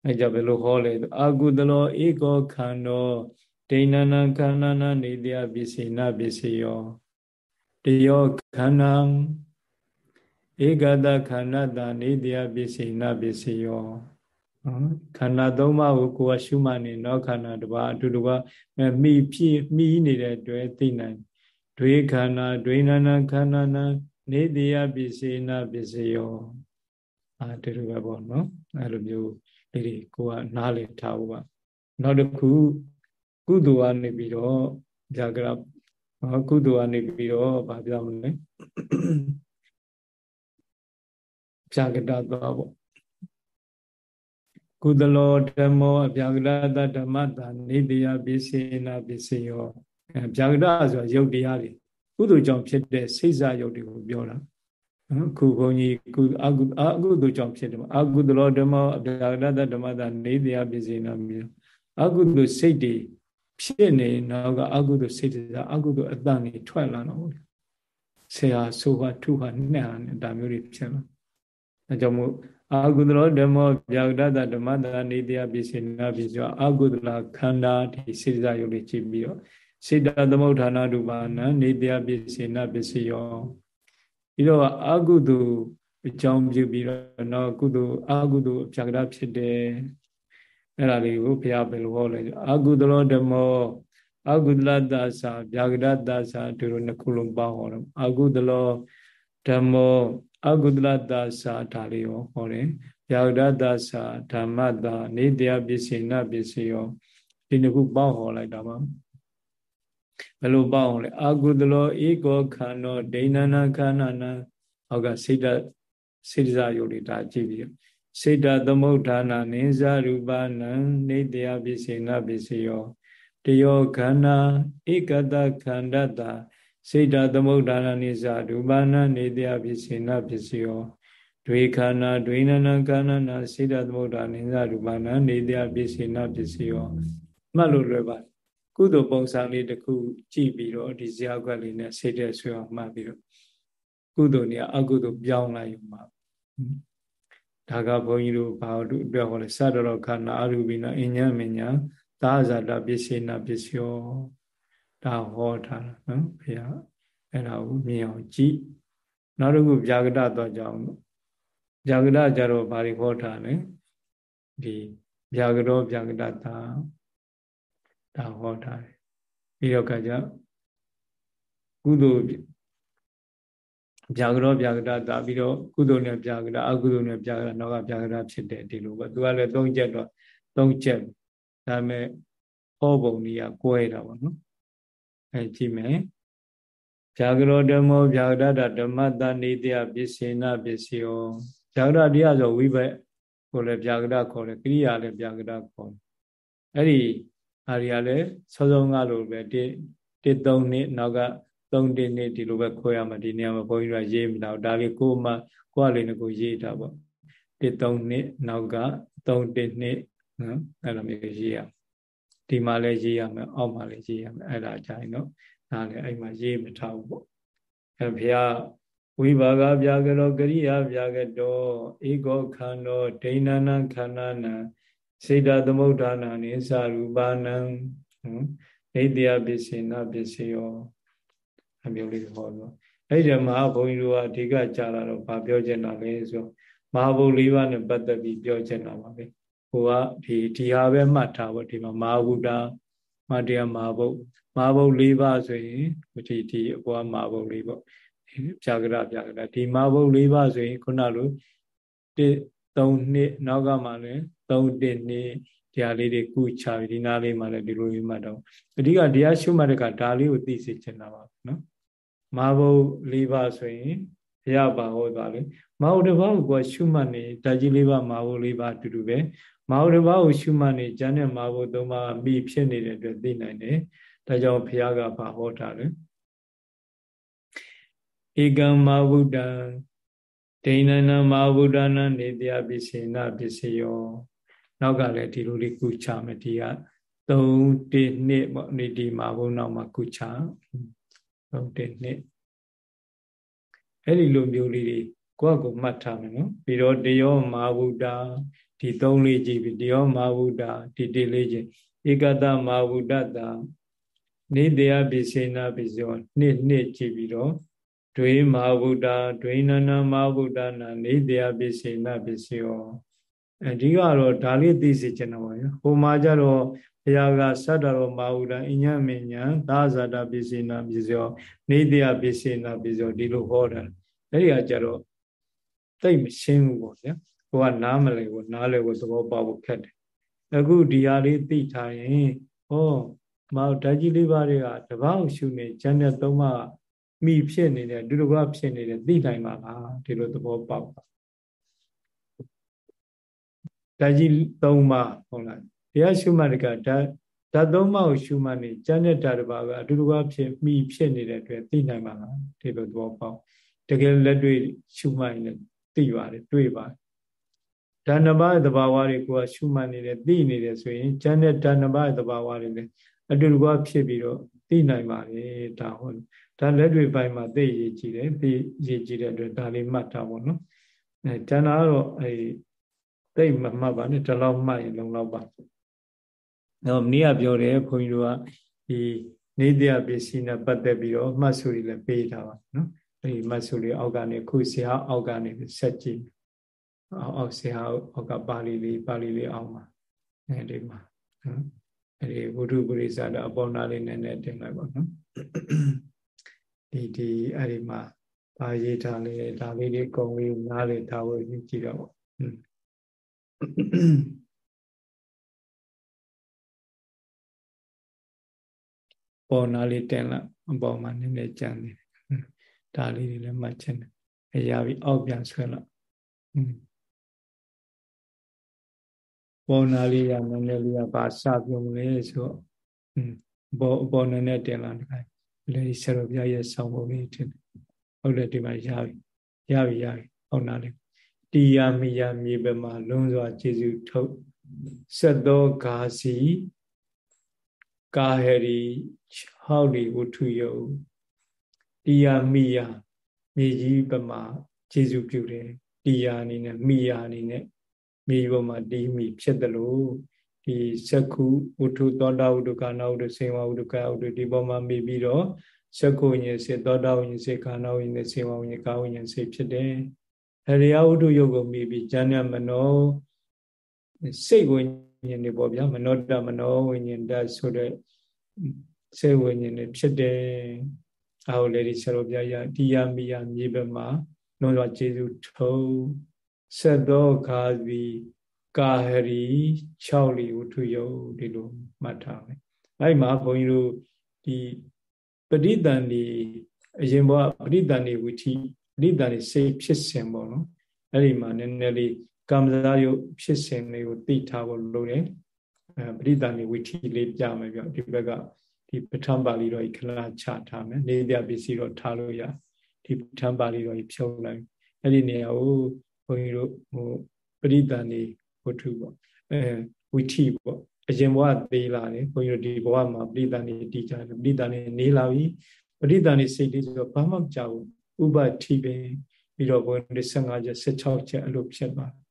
အဲကြဘယ်လိုဟောလဲအာကုသလောဧကောခန္ဓောဒိဏနာခန္ဓာနာနေတရားပစ္စေနပစ္စယောတယောခန္ဓာဧကတခန္ဓာတာနေတရားပစ္စေနပစ္စယောခန္ဓာသုံးပါးကိုကိုယ်ကရှုမှတ်နေတော့ခန္ဓာတစ်ပါးအတူတူကမိဖြစ်မိနေတဲ့အတွက်သိနိုင်ဒွေခန္ဓာဒွေနနာခန္ဓာနာနေတယပစ္စေနာပစ္စယောအာဒီလိုပဲပေါ့နော်အဲ့လိုမျိုး လေးတွေကိုကနားလည်ထားဖို့ပါနောက်တစ်ခုကုသိုလ်ကနေပြီးတော့ဇာကရကုသိုလ်ကနေပြီးတော့ဗာပြောမလဲဖြာကတသွားပေါ့ကုသလောဓမ္မောအပြာကရတဓမ္မတာနေတယပစ္စေနာပစ္စယောအပြာကရဆိုတာယုတ်တရားတွေကုသိုလ်ကြောင့်ဖြစ်တဲ့စိတ်စာယုတ်တွေကိုပြောတာ နော်ခုဘုန်းကြီးကုအကုအကုသိုလ်ကြောင့်ဖြစ်တယ်အကုသလောဓမ္မောအပြာကရတဓမ္မတာနေတယပစ္စေနာမျိုးအကုသိုလ်စိတ်တွေဖြစ်နေတော့ကအကုသိုလ်စိတ်တွေအကုသိုလ်အတန်တွေထွက်လာတော့ဆရာဆိုဟာထုဟာနှက်ဟာနဲ့ဒါမျိုးတွေဖြစ်လာအဲကြောင့်မို့အာဟုသလောဓမ္မောဗျာဂတဓမ္မတာနေတရားပိစိနာပိဆိုအာဟုသလခန္ဓာဒီစေတယုတ်လေးကြည့်ပြီးတော့စေတသမုဋ္ဌာနာဒုပါဏနေတရားပိစိနာပိစယော ပြီးတော့အာဟုသူအကြောင်းပြုပြီးတော့နောက်ကုသိုလ်အာဟုသူအပြာကတဖြစ်တယ်အဲ့ဒါလေးကိုဘုရားဘယ်လိုဟောလဲအာဟုသလောဓမ္မောအာဟုသလတ္တသာဗျာဂတတ္တသာဒီလိုနှစ်ခုလုံးပေါင်းဟောတယ်အာဟုသလောဓမ္မောအကုသလတ္တသာဒါလေးရောဟောတယ်။ယာဒတ္တသာဓမ္မတာနေတရားပစ္စေနပစ္စယောဒီနှစ်ခုပေါင်းဟောလိုက်တာပါ။ ဘယ်လိုပေါင်းဟောလဲအာကုသလောဧကောခန္ဓောဒိဏနာခန္ဓာနာဟောကစိတ်တစိတ္တဇယုတ်တွေဒါကြည့်ပြီးစိတ်တသမုဋ္ဌာနာနိဇာရူပနံနေတရားပစ္စေနပစ္စယောတယောခန္ဓာဧကတခန္ဓတ္တာစေတသမုဒ္ဒါနနိစ္စဒုပါဏနေတယဖြစ်စေနဖြစ်စီယောဒွေခန္ဓာဒွေနနခန္ဓာနာစေတသမုဒ္ဒါနိစ္စဒုပါဏနေတယဖြစ်စေနဖြစ်စီယောမှတ်လို့လွယ်ပါ ကုသိုလ်ပုံစံလေးတစ်ခုကြည့်ပြီးတော့ဒီဇာကွက်လေးနဲ့စိတ်တဲ့ဆွေအောင်မှတ်ပြီးတော့ကုသိုလ်နေအကုသိုလ်ပြောင်းလိုက်ယူမှာဒါကဘုန်းကြီးတို့ဘာတို့ပြောဟောလဲစတော်ခန္ဓာအရူပိနာအញ្ញမညာသာဇာတပစ္စေနာပစ္စယောဒါဟောထားတာနော်ဘုရားအဲ့ဒါကိုမြင်အောင်ကြည့်နောက်တစ်ခုဗျာဂတတော့ကြောင်းဗျာဂတကြတော့ဘာတွေဟောထားလဲဒီဗျာဂရောဗျာဂတတာ ဒါဟောထားတယ်ပြီးတော့ကကြကုသိုလ်ဗျာကရောဗျာကတာတာပြီးတော့ကုသိုလ်နဲ့ဗျာကတာအကုသိုလ်နဲ့ဗျာကတာနောက်ကဗျာကတာဖြစ်တယ်ဒီလိုပဲသူကလည်း၃ချက်တော့၃ချက်ဒါပေမဲ့ဟောပုံကြီးကကွဲတာပေါ့နော်အဲကြည့်မယ်ဗျာကရောဓမ္မောဗျာကရတဓမ္မတနေတယပစ္စေနပစ္စယောဗျာကရတရားဆိုဝိဘက်ကိုလည်းဗျာကရခေါ်တယ်ကိရိယာလည်းဗျာကရခေါ်တယ်အဲ့ဒီ ဟာတွေကလည်းစောစောကလိုပဲတိတိ3နှစ်နောက်က3နှစ်နှစ်ဒီလိုပဲခေါ်ရမှာဒီနေရာမှာဘုန်းကြီးတို့ရေးမတော့ဒါလေးကိုမှကိုယ်ကလေးနဲ့ကိုရေးတာပေါ့တိ3နှစ်နောက်က3နှစ်နှစ်နော်အဲ့လိုမျိုးရေးရဒီမှာလည်းရေးရမယ်အောက်မှာလည်းရေးရမယ်အဲ့ဒါကြိုင်တော့ဒါလည်းအဲ့မှာရေးမထားဘူးပေါ့အဲဘုရားဝိဘာဂဗျာကရောကရိယာဗျာကတောဧကောခန္ဓောဒိဏနာခန္ဓာနာ စေတသမုဋ္ဌာနာနိသရူပနံနေတယပစ္စေနပစ္စယောအမျိုးလေးဟောတော့အဲ့ဒီမှာဘုန်းကြီးတို့ကအဓိကကြားလာတော့ဗာပြောချင်တာလဲဆိုမဟာဘုတ်၄ပါးနဲ့ပတ်သက်ပြီးပြောချင်တာပါပဲဟိုကဒီဒီဟာပဲမှတ်ထားပေါ့ဒီမှာမဟာဘုဒ္ဓမတရားမဟာဘုတ်မဟာဘုတ်၄ပါးဆိုရင်ဒီဒီအပေါ်မဟာဘုတ်၄ပေါ့ဖြာကရဖြာကရဒီမဟာဘုတ်၄ပါးဆိုရင်ခုနလို1 3နှစ်နောက်ကမှလည်း 3တစ်နှစ်တရားလေးတွေကုချပြီးဒီနားလေးမှလည်းဒီလိုမျိုးမှတ်တော့အဓိကတရားရှုမှတ်တဲ့ကဒါလေးကိုသိစေချင်တာပါနော်မဟာဘုတ်၄ပါးဆိုရင်ဘုရားပါဟောသွားလေမဟုတ်တဘာကိုရှုမှတ်နေဓာကြီးလေးပါမဟာဘုတ်၄ပါးအတူတူပဲမဟာတဘာကိုရှုမှတ်နေဉာဏ်နဲ့မဟာဘုတ်၃ပါးမိဖြစ်နေတဲ့အတွက်သိနိုင်တယ်ဒါကြောင့်ဘုရားကပါဟောထားတယ်ဧကံမဗုဒ္ဓံဒိဏနမဗုဒ္ဓနာနေတယပစ္စေနပစ္စယော နောက်ကလည်းဒီလိုလေးကုချမယ်ဒီက3 1နှစ်ပေါ့နေဒီမှာဘုံနောက်မှာကုချ3 1နှစ်အဲ့ဒီလိုမျိုးလေးတွေကိုယ့်ကိုမှတ်ထားမယ်နော်ပြီးတော့တယောမာဝုဒ္ဓဒီ၃လေးကြည့်ပြီးတယောမာဝုဒ္ဓဒီတိလေးချင်းဧကတမာဝုဒ္ဓတာနေတရားပိစေနာပိစောနှစ်နှစ်ကြည့်ပြီးတော့ဒွေမာဝုဒ္ဓဒွေနနာမာဝုဒ္ဓနာနေတရားပိစေနာပိစေော အဓိကတော့ဒါလေးသိစေချင်တာပါဗျာဟိုမှာကြတော့ဘုဘုရားကသတ္တရောမာဟုတံအညမဉ္ဇံသာဇာတပစ္စေနာပစ္စယောနေတယပစ္စေနာပစ္စယောဒီလိုဟောတာအဲ့ဒီကကြတော့တိတ်မရှင်းဘူးပေါ့ဗျာကိုကနားမလဲကိုနားလဲကိုသဘောပေါက်ဖို့ခက်တယ်အခုဒီဟာလေးသိထားရင်ဟောမောက်ဓာကြီးလေးပါးတွေကတပောက်ရှုနေဉာဏ်နဲ့သုံးပါမိဖြစ်နေတယ်ဒုရဘဖြစ်နေတယ်သိနိုင်ပါလားဒီလိုသဘောပေါက်ပါ ဓာကြီးသုံးပါဟုတ်လားတရားရှုမှတ်ကဓာတ်ဓာတ်သုံးပါကိုရှုမှတ်နေဉာဏ်နဲ့ဓာတ်တစ်ပါးကအတူတူဖြစ်မိဖြစ်နေတဲ့အတွက်သိနိုင်ပါလားဒီလိုသဘောပေါက်တကယ်လက်တွေ့ရှုမှတ်ရင်သိပါတယ်တွေ့ပါတယ်ဓာတ်နှစ်ပါးရဲ့သဘာဝတွေကိုကရှုမှတ်နေတယ်သိနေတယ်ဆိုရင်ဉာဏ်နဲ့ဓာတ်နှစ်ပါးရဲ့သဘာဝတွေလည်းအတူတူဖြစ်ပြီးတော့သိနိုင်ပါတယ်ဒါဟုတ်ဒါလက်တွေပိုင်းမှာသိရည်ကြည့်တယ်သိရည်ကြည့်တဲ့အတွက်ဒါလေးမှတ်တာပေါ့နော်အဲတဏှာတော့အဲ သိမမှတ်ပါနဲ့ဒီလောက်မှတ်ရင်လုံလောက်ပါတော့မင်းကပြောတယ်ခွန်ကြီးတို့ကဒီနေတရားပစ္စည်းနဲ့ပတ်သက်ပြီးတော့မှတ်စုတွေလည်းပေးထားပါနော်အဲဒီမှတ်စုတွေအောက်ကနေခုဆရာအောက်ကနေဆက်ကြည့်အောက်ဆရာအောက်ကပါဠိလေးပါဠိလေးအောက်မှာအဲဒီမှာနော်အဲဒီဝုဒ္ဓပရိစ္ဆာတအပေါ်နာလေးနဲ့နဲ့တင်လိုက်ပါနော်ဒီဒီအဲ့ဒီမှာဘာရေးထားလဲဒါလေးတွေကုံလေးနားလေထားဖို့ကြည့်တော့ပေါ် နာလေးတင်လာအပေါ်မှာနည်းနည်းကြံနေဒါလေးတွေလည်းမှတ်ချင်တယ်အရာပြီးအောက်ပြန်ဆွဲလာပေါ်နာလေးရနည်းနည်းလေးကဘာစပြုံးလဲဆိုတော့ပေါ်ပေါ်နည်းနည်းတင်လာတယ်လေဆရာတော်ဘုရားရဲ့ဆောင်းပုံလေးထင်ဟုတ်တယ်ဒီမှာရပြီရပြီရပြီဟုတ်နာလေး တီယာမိယာမြေပမှာလွန်စွာကျေစုထုတ်ဆက်သောဂါစီကာဟရီဟောက်လီဝုထုယုတီယာမိယာမြေကြီးပမှာကျေစုပြုတယ်တီယာအနေနဲ့မိယာအနေနဲ့မြေပေါ်မှာတီးမိဖြစ်တယ်လို့ဒီစက္ခုဝတ္ထုသောတာဝတ္ထုကာနာဝတ္ထုစေဝဝတ္ထုကာဝတ္ထုဒီပေါ်မှာမိပြီးတော့စက္ခုဝိညာဉ်စေသောတာဝိညာဉ်စေကာနာဝိညာဉ်စေဝဝိညာဉ်ကာဝိညာဉ်စေဖြစ်တယ်။ ဟရိယဝတ္ထုယုတ်ကိုမိပြီးဉာဏ်နဲ့မနောစိတ်ဝိညာဉ်တွေပေါ့ဗျာမနောတမနောဝိညာဉ်တဆိုတဲ့စိတ်ဝိညာဉ်တွေဖြစ်တယ်။အာဟုလေဒီဆရာပြရဒီယမိယမြေဘက်မှာလုံးစွာကျေစုထုံးဆက်သောခါသည်ကာဟရီ6လီဝတ္ထုယုတ်ဒီလိုမှတ်ထားမယ်အဲ့မှာဘုန်းကြီးတို့ဒီပဋိသန္ဓေအရင်ဘဝပဋိသန္ဓေဝိထိ ပဋိသန္ဓေစိတ်ဖြစ်စဉ်ပေါ့နော်အဲ့ဒီမှာနည်းနည်းလေးကမ္မဇာယုတ်ဖြစ်စဉ်လေးကိုသိထားဖို့လိုတယ်အဲပဋိသန္ဓေဝိထိလေးပြမယ်ပြဒီဘက်ကဒီပဋ္ဌာန်းပါဠိတော်ကြီးခလာချထားမယ်နေပြပစ္စည်းတော့ထားလို့ရဒီပဋ္ဌာန်းပါဠိတော်ကြီးဖြုံးလိုက်အဲ့ဒီနေရာကိုဘုန်းကြီးတို့ဟိုပဋိသန္ဓေဝတ္ထုပေါ့အဲဝိထိပေါ့အရင်ဘဝသေးလာတယ်ဘုန်းကြီးတို့ဒီဘဝမှာပဋိသန္ဓေတည်ကြတယ်ပဋိသန္ဓေနေလာပြီပဋိသန္ဓေစိတ်လေးဆိုတော့ဘာမှမကြောက်ဘူး ဥပတိပင်ပြီးတော့ဘုန်းကြီး15ချက်16ချက်အဲ့လိုဖြစ်သွားတယ်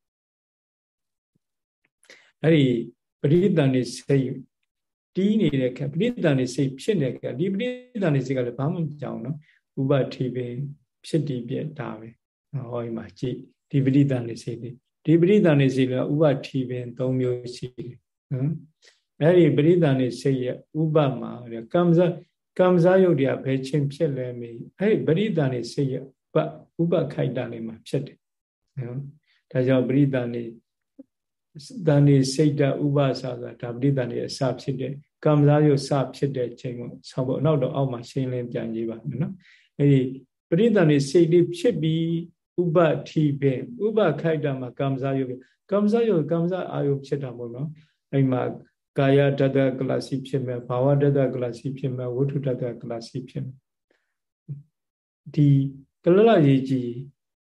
အဲ့ဒီပဋိသန္ဓေစိတ်တီးနေတဲ့ခက်ပဋိသန္ဓေစိတ်ဖြစ်နေတဲ့ခက်ဒီပဋိသန္ဓေစိတ်ကလည်းဘာမှမကြောက်နော်ဥပတိပင်ဖြစ်တည်ပြတာပဲဟောဒီမှာကြည့်ဒီပဋိသန္ဓေစိတ်လေးဒီပရိသန်နေစိတ်ကဥပထီပင်၃မျိုးရှိတယ်နော်အဲ့ဒီပရိသန်နေစိတ်ရဲ့ဥပမှာကမ္မဇ ကမ္မဇယုတ်တရားဘယ်ချင်းဖြစ်လဲမေးအဲ့ဒီပရိသန်နေစိတ်ရဲ့ဥပဥပခိုက်တာလေးမှာဖြစ်တယ်နော်ဒါကြောင့်ပရိသန်နေတန်နေစိတ်တဥပစာဆိုတာဒါပရိသန်နေအစဖြစ်တဲ့ကမ္မဇယုတ်စဖြစ်တဲ့ချိန်ကိုဆောက်ဖို့နောက်တော့အောက်မှာရှင်းလင်းပြန်ကြည့်ပါမယ်နော်အဲ့ဒီပရိသန်နေစိတ်လေးဖြစ်ပြီးဥပတိပင်ဥပခိုက်တာမှာကမ္မဇယုတ်ကမ္မဇယုတ်ကမ္မဇအာယုဖြစ်တာမို့နော်အဲ့မှာ ကာယတတကလစီဖြစ်မဲ့ဘာဝတတကလစီဖြစ်မဲ့ဝိထုတတကလစီဖြစ်မဲ့ဒီကလလရေးကြီး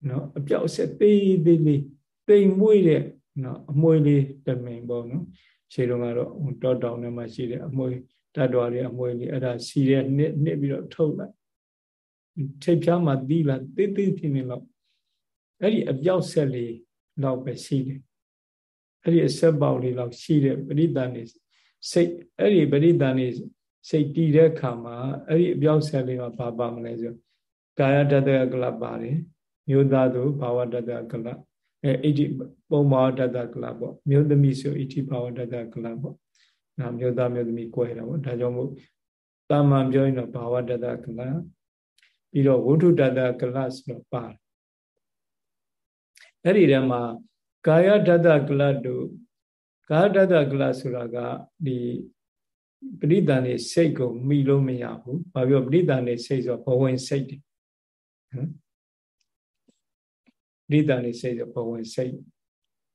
နော်အပြောက်ဆက်သေးသေးလေးတိမ်မွေးတဲ့နော်အမွေလေးတမင်ပေါ့နော်ခြေတုံးကတော့တောတောင်ထဲမှာရှိတဲ့အမွေတတ်တော်တွေအမွေလေးအဲ့ဒါစီတဲ့နှစ်နှစ်ပြီးတော့ထုတ်လိုက်ထိပ်ဖြားမှာတီးလာတေးသေးဖြစ်နေတော့အဲ့ဒီအပြောက်ဆက်လေးတော့ပဲရှိတယ် အဲ့ဒီအဆက်ပေါက်လေးတော့ရှိတဲ့ပရိသန်နေစိတ်အဲ့ဒီပရိသန်နေစိတ်တည်တဲ့ခါမှာအဲ့ဒီအပြောက်ဆက်လေးကဘာပါမလဲဆိုကာယတတကလပါတယ်မြို့သားသူဘာဝတတကလအဲဣတိပုံမာတတကလပေါ့မြို့သမီးဆိုဣတိဘာဝတတကလပေါ့နာမျိုးသားမျိုးသမီးကွဲတာပေါ့ဒါကြောင့်မို့တာမန်ပြောရင်တော့ဘာဝတတကလပြီးတော့ဝုဒ္ဓတတကလဆိုတော့ပါတယ်အဲ့ဒီထဲမှာ ကာယတတကလတို့ကာယတတကလဆိုတာကဒီပရိသန်နေစိတ်ကိုမိလို့မရဘူး။ဘာပြောပရိသန်နေစိတ်ဆိုဘဝင်စိတ်တယ်။ဟမ်ပရိသန်နေစိတ်ဆိုဘဝင်စိတ်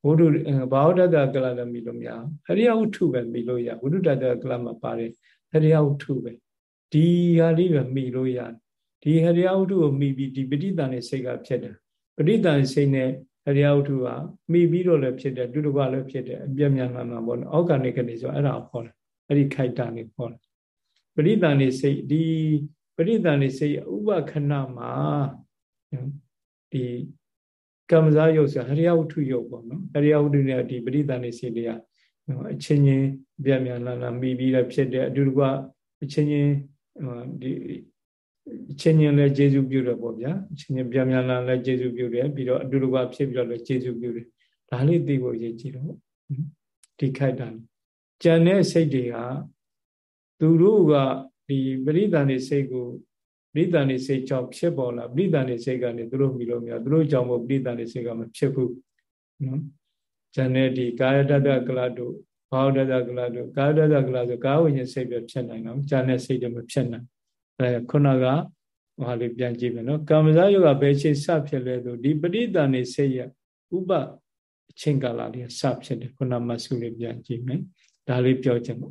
ဝိဓုဘာဝတ္တကလလည်းမိလို့မရဟရိယဝုထုပဲမိလို့ရဝိဓုတ္တကလမှာပါတယ်ဟရိယဝုထုပဲဒီဟာလေးပဲမိလို့ရဒီဟရိယဝုထုကိုမိပြီးဒီပဋိသန္ဓေစိတ်ကဖြစ်တယ်ပဋိသန္ဓေစိတ်နဲ့ ဟရိယဝုထုကမိပြီးတော့လည်းဖြစ်တယ်ဒုတကလည်းဖြစ်တယ်အပြည့်မြန်မှန်မှန်ပေါ့နော်အောက်ကနေကနေဆိုအဲ့ဒါခေါ်တယ်အဲ့ဒီခိုက်တာနေခေါ်တယ်ပဋိသန္ဓေစိတ်ဒီပဋိသန္ဓေစိတ်ဥပခဏမှာဒီကမ္မဇာယုတ်ဆိုဟရိယဝတ္ထုယုတ်ပေါ့နော်ဟရိယဝတ္ထုနဲ့ဒီပရိသန်နေစီလေးကအချင်းချင်းပြက်မြန်လာလာမိပြီးတော့ဖြစ်တဲ့အတူတကွအချင်းချင်းဒီအ ချင်းချင်းလည်းကျေစုပြုတယ်ပေါ့ဗျာအချင်းချင်းပြက်မြန်လာလည်းကျေစုပြုတယ်ပြီးတော့အတူတကွဖြစ်ပြီးတော့လည်းကျေစုပြုတယ်ဒါလေးသိဖို့ရည်ကြည့်တော့ဒီခိုက်တာကြံတဲ့စိတ်တွေကသူတို့ကဒီပရိသန်နေစိတ်ကိုပရိသန်နေစိတ်ကြောင့်ဖြစ်ပေါ်လာပရိသန်နေစိတ်ကနေသူတို့မိလို့မရသူတို့ကြောင့်မို့ပရိသန်နေစိတ်ကမဖြစ်ဘူးနော်ဇန်တဲ့ဒီကာယတတကလတို့ဘာဝတတကလတို့ကာယတတကလဆိုကာဝိညာဉ်စိတ်ပဲဖြစ်နိုင်တော့ဇန်တဲ့စိတ်တွေမဖြစ်နိုင် အဲခုနကဟာလေးပြန်ကြည့်မယ်နော်ကာမဇာယောဂဘယ်ချိန်စဖြစ်လဲဆိုဒီပရိသန်နေစိတ်ရဲ့ဥပအချိန်ကာလလေးစဖြစ်တယ်ခုနမဆုလေးပြန်ကြည့်မယ်ဒါလေးပြောချင်ပါ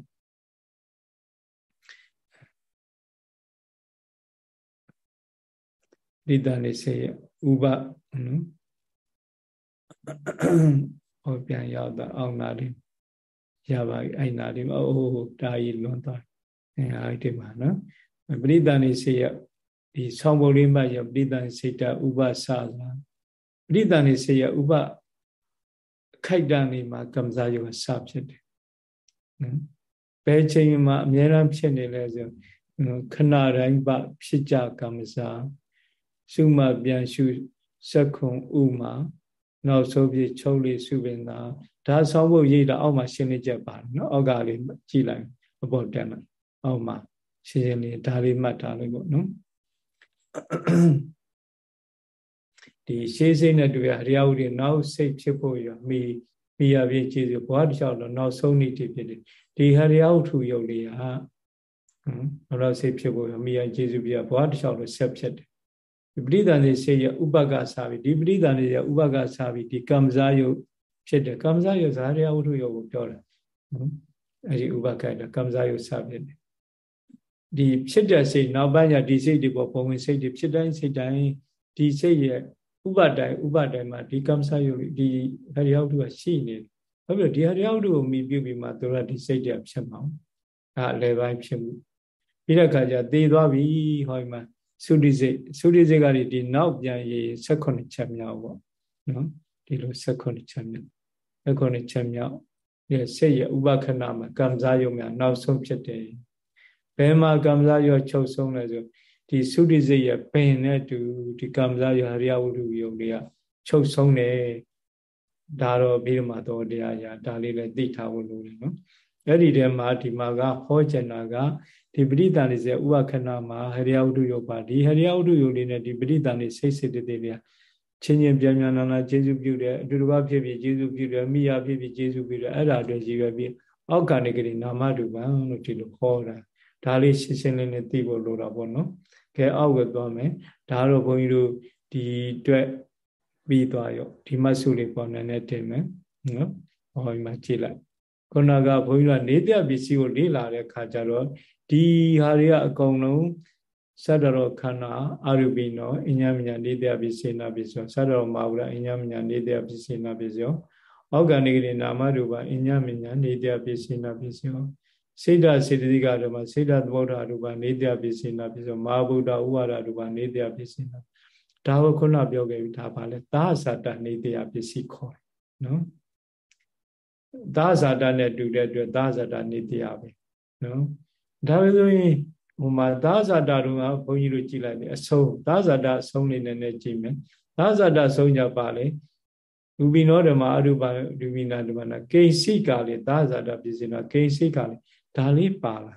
လိတနေစေဥပနော်ဟောပြန်ရောက်တာအောင်နာလေးရပါပြီအဲ့နာလေးအိုးတာကြီးလွန်သွားအဲအဲ့ဒီမှာနော် ပရိသနေစေရဒီဆောင်းပုံလေးမှရပရိသနေစေတဥပဆာလာပရိသနေစေရဥပခိုက်တန်နေမှာကမ္မဇာယောစဖြစ်တယ်နော်ဘယ်ချိန်မှာအများအားဖြစ်နေလဲဆိုခဏတိုင်းပဖြစ်ကြကမ္မဇာရှုမှပြန်ရှုစက်ခုံဥမှာနောက်ဆုံးပြချုပ်လေးစုပင်သာဒါဆောင်းဖို့ရေးတာအောက်မှာရှင်းလင်းချက်ပါတယ်နော်အောက်ကလေးကြည့်လိုက်အပေါ်တက်လိုက်အောက်မှာ ရှင်းရှင်းလေးဒါလေးမှတ်ထားလိုက်ပေါ့နော်ဒီရှေးစိတ်နဲ့တွေ့ရဟရိယဝုဒိနောက်စိတ်ဖြစ်ဖို့ရမိမိရပြည့်ကျေစုဘဝတစ်လျှောက်တော့နောက်ဆုံးနေ့တည်ဖြစ်တယ်ဒီဟရိယဝုထုယုတ်လေးဟာဟမ်နောက်စိတ်ဖြစ်ဖို့ရမိရကျေစုပြဘဝတစ်လျှောက်တော့ဆက်ဖြစ်တယ်ဒီပရိသန္တိစေရဥပကစားပြီဒီပရိသန္တိရဥပကစားပြီဒီကမ္မဇာယုဖြစ်တယ်ကမ္မဇာယုဇာရယဝတ္ထုယုကိုပြောတယ်နော်အဲဒီဥပကတကမ္မဇာယုစဖြစ်တယ် ဒီဖြစ်တဲ့စိတ်နောက်ပိုင်းကျဒီစိတ်တွေပေါ်ပုံဝင်စိတ်တွေဖြစ်တိုင်းစိတ်တိုင်းဒီစိတ်ရဲ့ဥပတိုင်းဥပတိုင်းမှာဒီကမ္မဇာယုဒီဟရိယဝတ္ထုကရှိနေတယ်ဟုတ်ပြီဒီဟရိယဝတ္ထုကိုမိပြုပြီးမှသူကဒီစိတ်တွေဖြစ်မှာအဲအလယ်ပိုင်းဖြစ်မှုပြီးတဲ့အခါကျသေသွားပြီဟောဒီမှာသုတိစိတ်သုတိစိတ်ကဒီနောက်ပြန်ရေး16ချက်မြောက်ပေါ့နော်ဒီလို16ချက်မြောက်16ချက်မြောက်ဒီစိတ်ရဲ့ဥပခဏမှာကံစားယုံများနောက်ဆုံးဖြစ်တယ် ဘယ်မှာကံစားယုံချုပ်ဆုံးလဲဆိုဒီသုတိစိတ်ရဲ့ပင်နဲ့တူဒီကံစားယုံဟရိယဝတ္ထုယုံတွေကချုပ်ဆုံးတယ်ဒါတော့ပြီးတော့မှတော့တရားရာဒါလေးလည်းသိထားဖို့လိုတယ်နော်အဲ့ဒီထဲမှာဒီမှာကဟောကျင်တာကဒီပဋိသန္ဓေစေဥပခဏမှာဟရိယဝတ္ထုယုတ်ပါဒီဟရိယဝတ္ထုယုတ်လေးနဲ့ဒီပဋိသန္ဓေစိတ်စိတ်တည်းတွေကချင်းချင်းပြန်ပြန်လာလာကျေစုပြုတယ်အတူတကွဖြစ်ဖြစ်ကျေစုပြုတယ်မိယာဖြစ်ဖြစ်ကျေစုပြုတယ်အဲ့ဒါအတွက်ရည်ရွယ်ပြီးအောက်ကနေကလေးနာမတူပံလို့ဒီလိုခေါ်တာ ဒါလေးရှင်းရှင်းလင်းလင်းသိဖို့လိုတာပေါ့နော်ကဲအောက်ကိုသွားမယ်ဒါတော့ဘုန်းကြီးတို့ဒီအတွက်ပြီးသွားရောဒီမတ်စုလေးပေါ်နေနေတင်မယ်နော်ဟောဒီမှာကြည့်လိုက်ခုနကဘုန်းကြီးကနေပြပစ္စည်းကိုလေ့လာတဲ့ခါကျတော့ဒီဟာတွေကအကုန်လုံးသတ္တရောခန္ဓာအာရုပိနောအညမညာနေတယပိစေနာပိစောသတ္တရောမာဝရအညမညာနေတယပိစေနာပိစောဩဂဏိကရိနာမရူပအညမညာနေတယပိစေနာပိစော စိတ်ဓာစေတသိကဓမ္မစိတ်ဓာသမုဒ္ဒရူပနေတယပိစေနာပိစောမဟာဗုဒ္ဓဥပါဒရူပနေတယပိစေနာဒါကိုခုနပြောခဲ့ပြီဒါပါလဲသာသတနေတယပစ္စည်းခေါ်တယ်နော်သာဇာတနဲ့တူတဲ့အတွက်သာဇာတနေတယပဲနော်ဒါပဲဆိုရင်ဟိုမှာသာဇာတာတို့ကဘုန်းကြီးတို့ကြည်လိုက်တယ်အဆုံးသာဇာတာအဆုံးလေးနဲ့နဲ့ကြည့်မယ်သာဇာတာအဆုံးကြပါလေရူပိနောဓမ္မအရူပရူပိနာဓမ္မနာကိဉ္စိကာလေသာဇာတပစ္စည်းနာကိဉ္စိကာလေ ဒါလေးပါလာ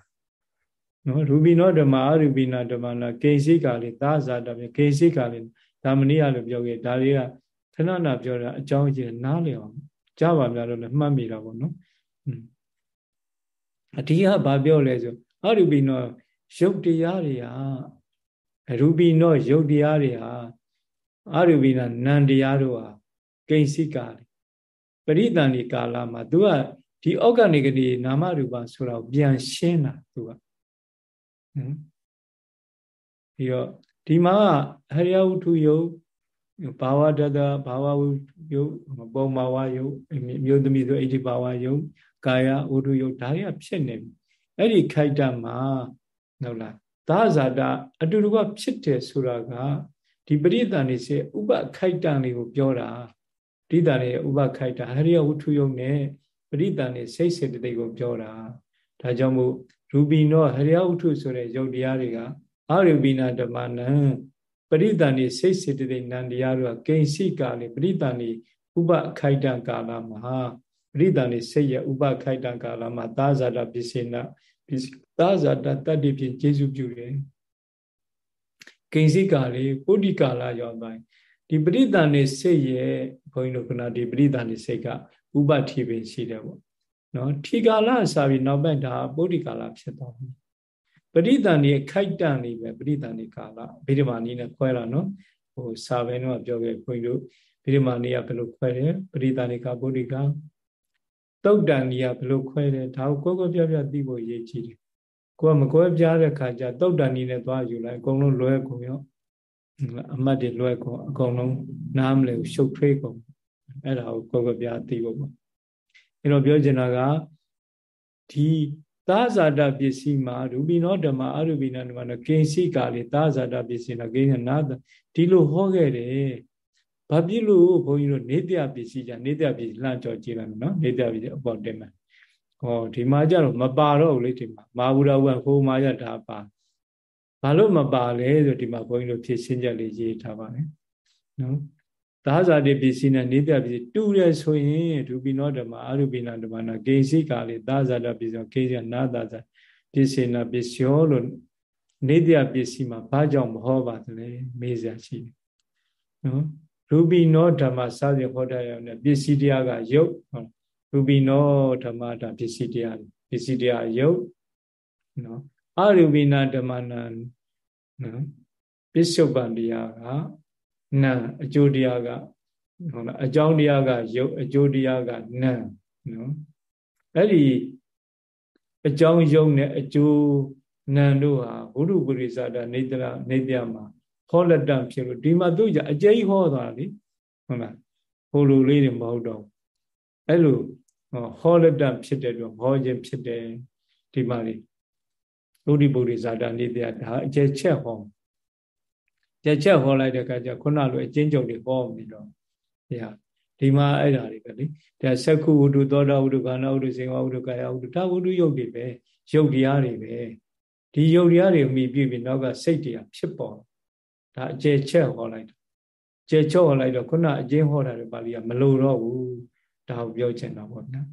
နော်ရူပိနောဓမ္မအရူပိနာဓမ္မနာကိဉ္စိကာလေသာဇာတပကိဉ္စိကာလေဒါမနည်းရလို့ပြောခဲ့ဒါတွေကခဏနာပြောတာအကြောင်းကြီးနားလည်အောင်ကြားပါများလို့လည်းမှတ်မိတာပေါ့နော်အဒီကဘာပြောလဲဆိုအရူပိနောရုပ်တရားတွေဟာရူပိနောရုပ်တရားတွေဟာအရူပိနာနံတရားတို့ဟာကိဉ္စိကာလေပရိသန္တိကာလမှာ तू က ဒီဩဂနိကတိနာမရူပဆိုတော့ပြန်ရှင်းတာ तू ကဟမ်ပြီးတော့ဒီမှာဟရိယဝုထုယုတ်ဘာဝတတဘာဝဝုယုတ်ပုံဘာဝယုတ်မျိုးသမီးဆိုအိဋ္ဌိဘာဝယုတ်ကာယဝုထုယုတ်ဒါတွေကဖြစ်နေပြီအဲ့ဒီခိုက်တမှာဟုတ်လားသာဇာတအတူတူကဖြစ်တယ်ဆိုတာကဒီပရိသန်နေစေဥပခိုက်တံလေးကိုပြောတာပရိသန်ရဲ့ဥပခိုက်တံဟရိယဝုထုယုတ်နဲ့ ပရိသန်နေစိတ်စေတသိက်ကိုပြောတာဒါကြောင့်မို့ရူပိနောဟရိယဝုထုဆိုတဲ့ယုတ်တရားတွေကအာရူပိနာဓမ္မနံပရိသန်နေစိတ်စေတသိက်နံတရားတို့ကကိဉ္စိကာလေပရိသန်နေဥပခိုက်တံကာလမှာပရိသန်နေစိတ်ရဲ့ဥပခိုက်တံကာလမှာသာဇာတပစ္စေနသာဇာတတတ္တိဖြင့်ကျေစုပြုတယ်ကိဉ္စိကာလေပုဒ္ဓိကာလရောက်တိုင်းဒီပရိသန်နေစိတ်ရဲ့ဘုန်းကြီးတို့ကဒီပရိသန်နေစိတ်က ဥပတိပင်ရှိတယ်ပေါ့နော်ထီကာလအစာပြီးနောက်ပိုင်းဒါပုဒ္ဓိကာလဖြစ်သွားပြီပရိသန်နေခိုက်တန်နေပဲပရိသန်နေကာလဗိဓမာနီးနဲ့ခွဲတာနော်ဟိုစာပဲတော့ပြောခဲ့ဘုန်းကြီးတို့ဗိဓမာနီးကဘယ်လိုခွဲတယ်ပရိသန်နေကာပုဒ္ဓိကာတုတ်တန်နီးကဘယ်လိုခွဲတယ်ဒါကိုကိုကိုပြပြသိဖို့ရည်ကြည်တယ်ကိုကမကွဲပြားတဲ့ခါကျတုတ်တန်နီးနဲ့သွားယူလိုက်အကုန်လုံးလွဲကုန်ရောအမတ်တွေလွဲကုန်အကုန်လုံးနားမလဲရှုပ်ထွေးကုန် အဲ့ဒါကိုကိုယ်ကပြသိဖို့ပေါ့အဲ့တော့ပြောချင်တာကဒီသာဇာတပစ္စည်းမှာရူပိနောဓမ္မအရူပိနောဓမ္မနဲ့ကိဉ္စိကာလေသာဇာတပစ္စည်းနဲ့ကိဉ္စနာဒီလိုဟောခဲ့တယ်ဘာဖြစ်လို့ဘုန်းကြီးတို့နေတ္တပစ္စည်းじゃနေတ္တပစ္စည်းလှမ်းကြော်ကြည့်လိုက်မယ်နော်နေတ္တပစ္စည်းအပေါ်တင်မယ်ဟောဒီမှာကြတော့မပါတော့ဘူးလေဒီမှာမာဝရဝဟိုမှာရတာပါဘာလို့မပါလဲဆိုဒီမှာဘုန်းကြီးတို့ဖြည့်ရှင်းချက်လေးရေးထားပါတယ်နော် သာဇာတိပစ္စည်းနဲ့နေတ္တပစ္စည်းတူတယ်ဆိုရင်ရူပိနောဓမ္မအရူပိနာဓမ္မနာဂိစိကာလေသာဇာတပစ္စည်းဂိစိနာသာဇာပစ္စေနာပစ္စယောလို့နေတ္တပစ္စည်းမှာဘာကြောင့်မဟောပါသလဲမေးစရာရှိတယ်နော်ရူပိနောဓမ္မစာရဟောတာရောနဲ့ပစ္စည်းတရားကယုတ်ရူပိနောဓမ္မတာပစ္စည်းတရားပစ္စည်းတရားယုတ်နော်အရူပိနာဓမ္မနာနော်ပစ္စုပန်တရားက နာအကျိုးတရားကဟုတ်လားအကြောင်းတရားကယုတ်အကျိုးတရားကနာနော်အဲ့ဒီအကြောင်းယုတ်နဲ့အကျိုးနံတို့ဟာဘုရုပုရိသတာနေတရာနေပြမှာဟောလက်တံဖြစ်လို့ဒီမှာသူကြအကျိဟောသွားလေဟုတ်လားဟိုလိုလေးတွေမဟုတ်တော့အဲ့လိုဟောလက်တံဖြစ်တဲ့တော့ဟောခြင်းဖြစ်တယ်ဒီမှာလေဘုရိပုရိသတာနေတရာဒါအကျချက်ဟော ကြက်ချက်ဟောလိုက်တဲ့အခါကျခုနလိုအချင်းချုပ်တွေဟောပြီးတော့ဒီဟာဒီမှာအဲ့ဓာတွေပဲလေဒါသက္ခုဝုဒ္ဓသောတာဝုဒ္ဓကာဏဝုဒ္ဓစေဝဝုဒ္ဓကာယဝုဒ္ဓဒါဝုဒ္ဓယုတ်တွေပဲယုတ်တရားတွေပဲဒီယုတ်တရားတွေအမိပြပြီးနောက်ကစိတ်တရားဖြစ်ပေါ်ဒါအကျယ်ချက်ဟောလိုက်ကျယ်ချော့ဟောလိုက်တော့ခုနအချင်းဟောတာတွေပါဠိကမလိုတော့ဘူးဒါကိုပြောချင်တာပေါ့နော်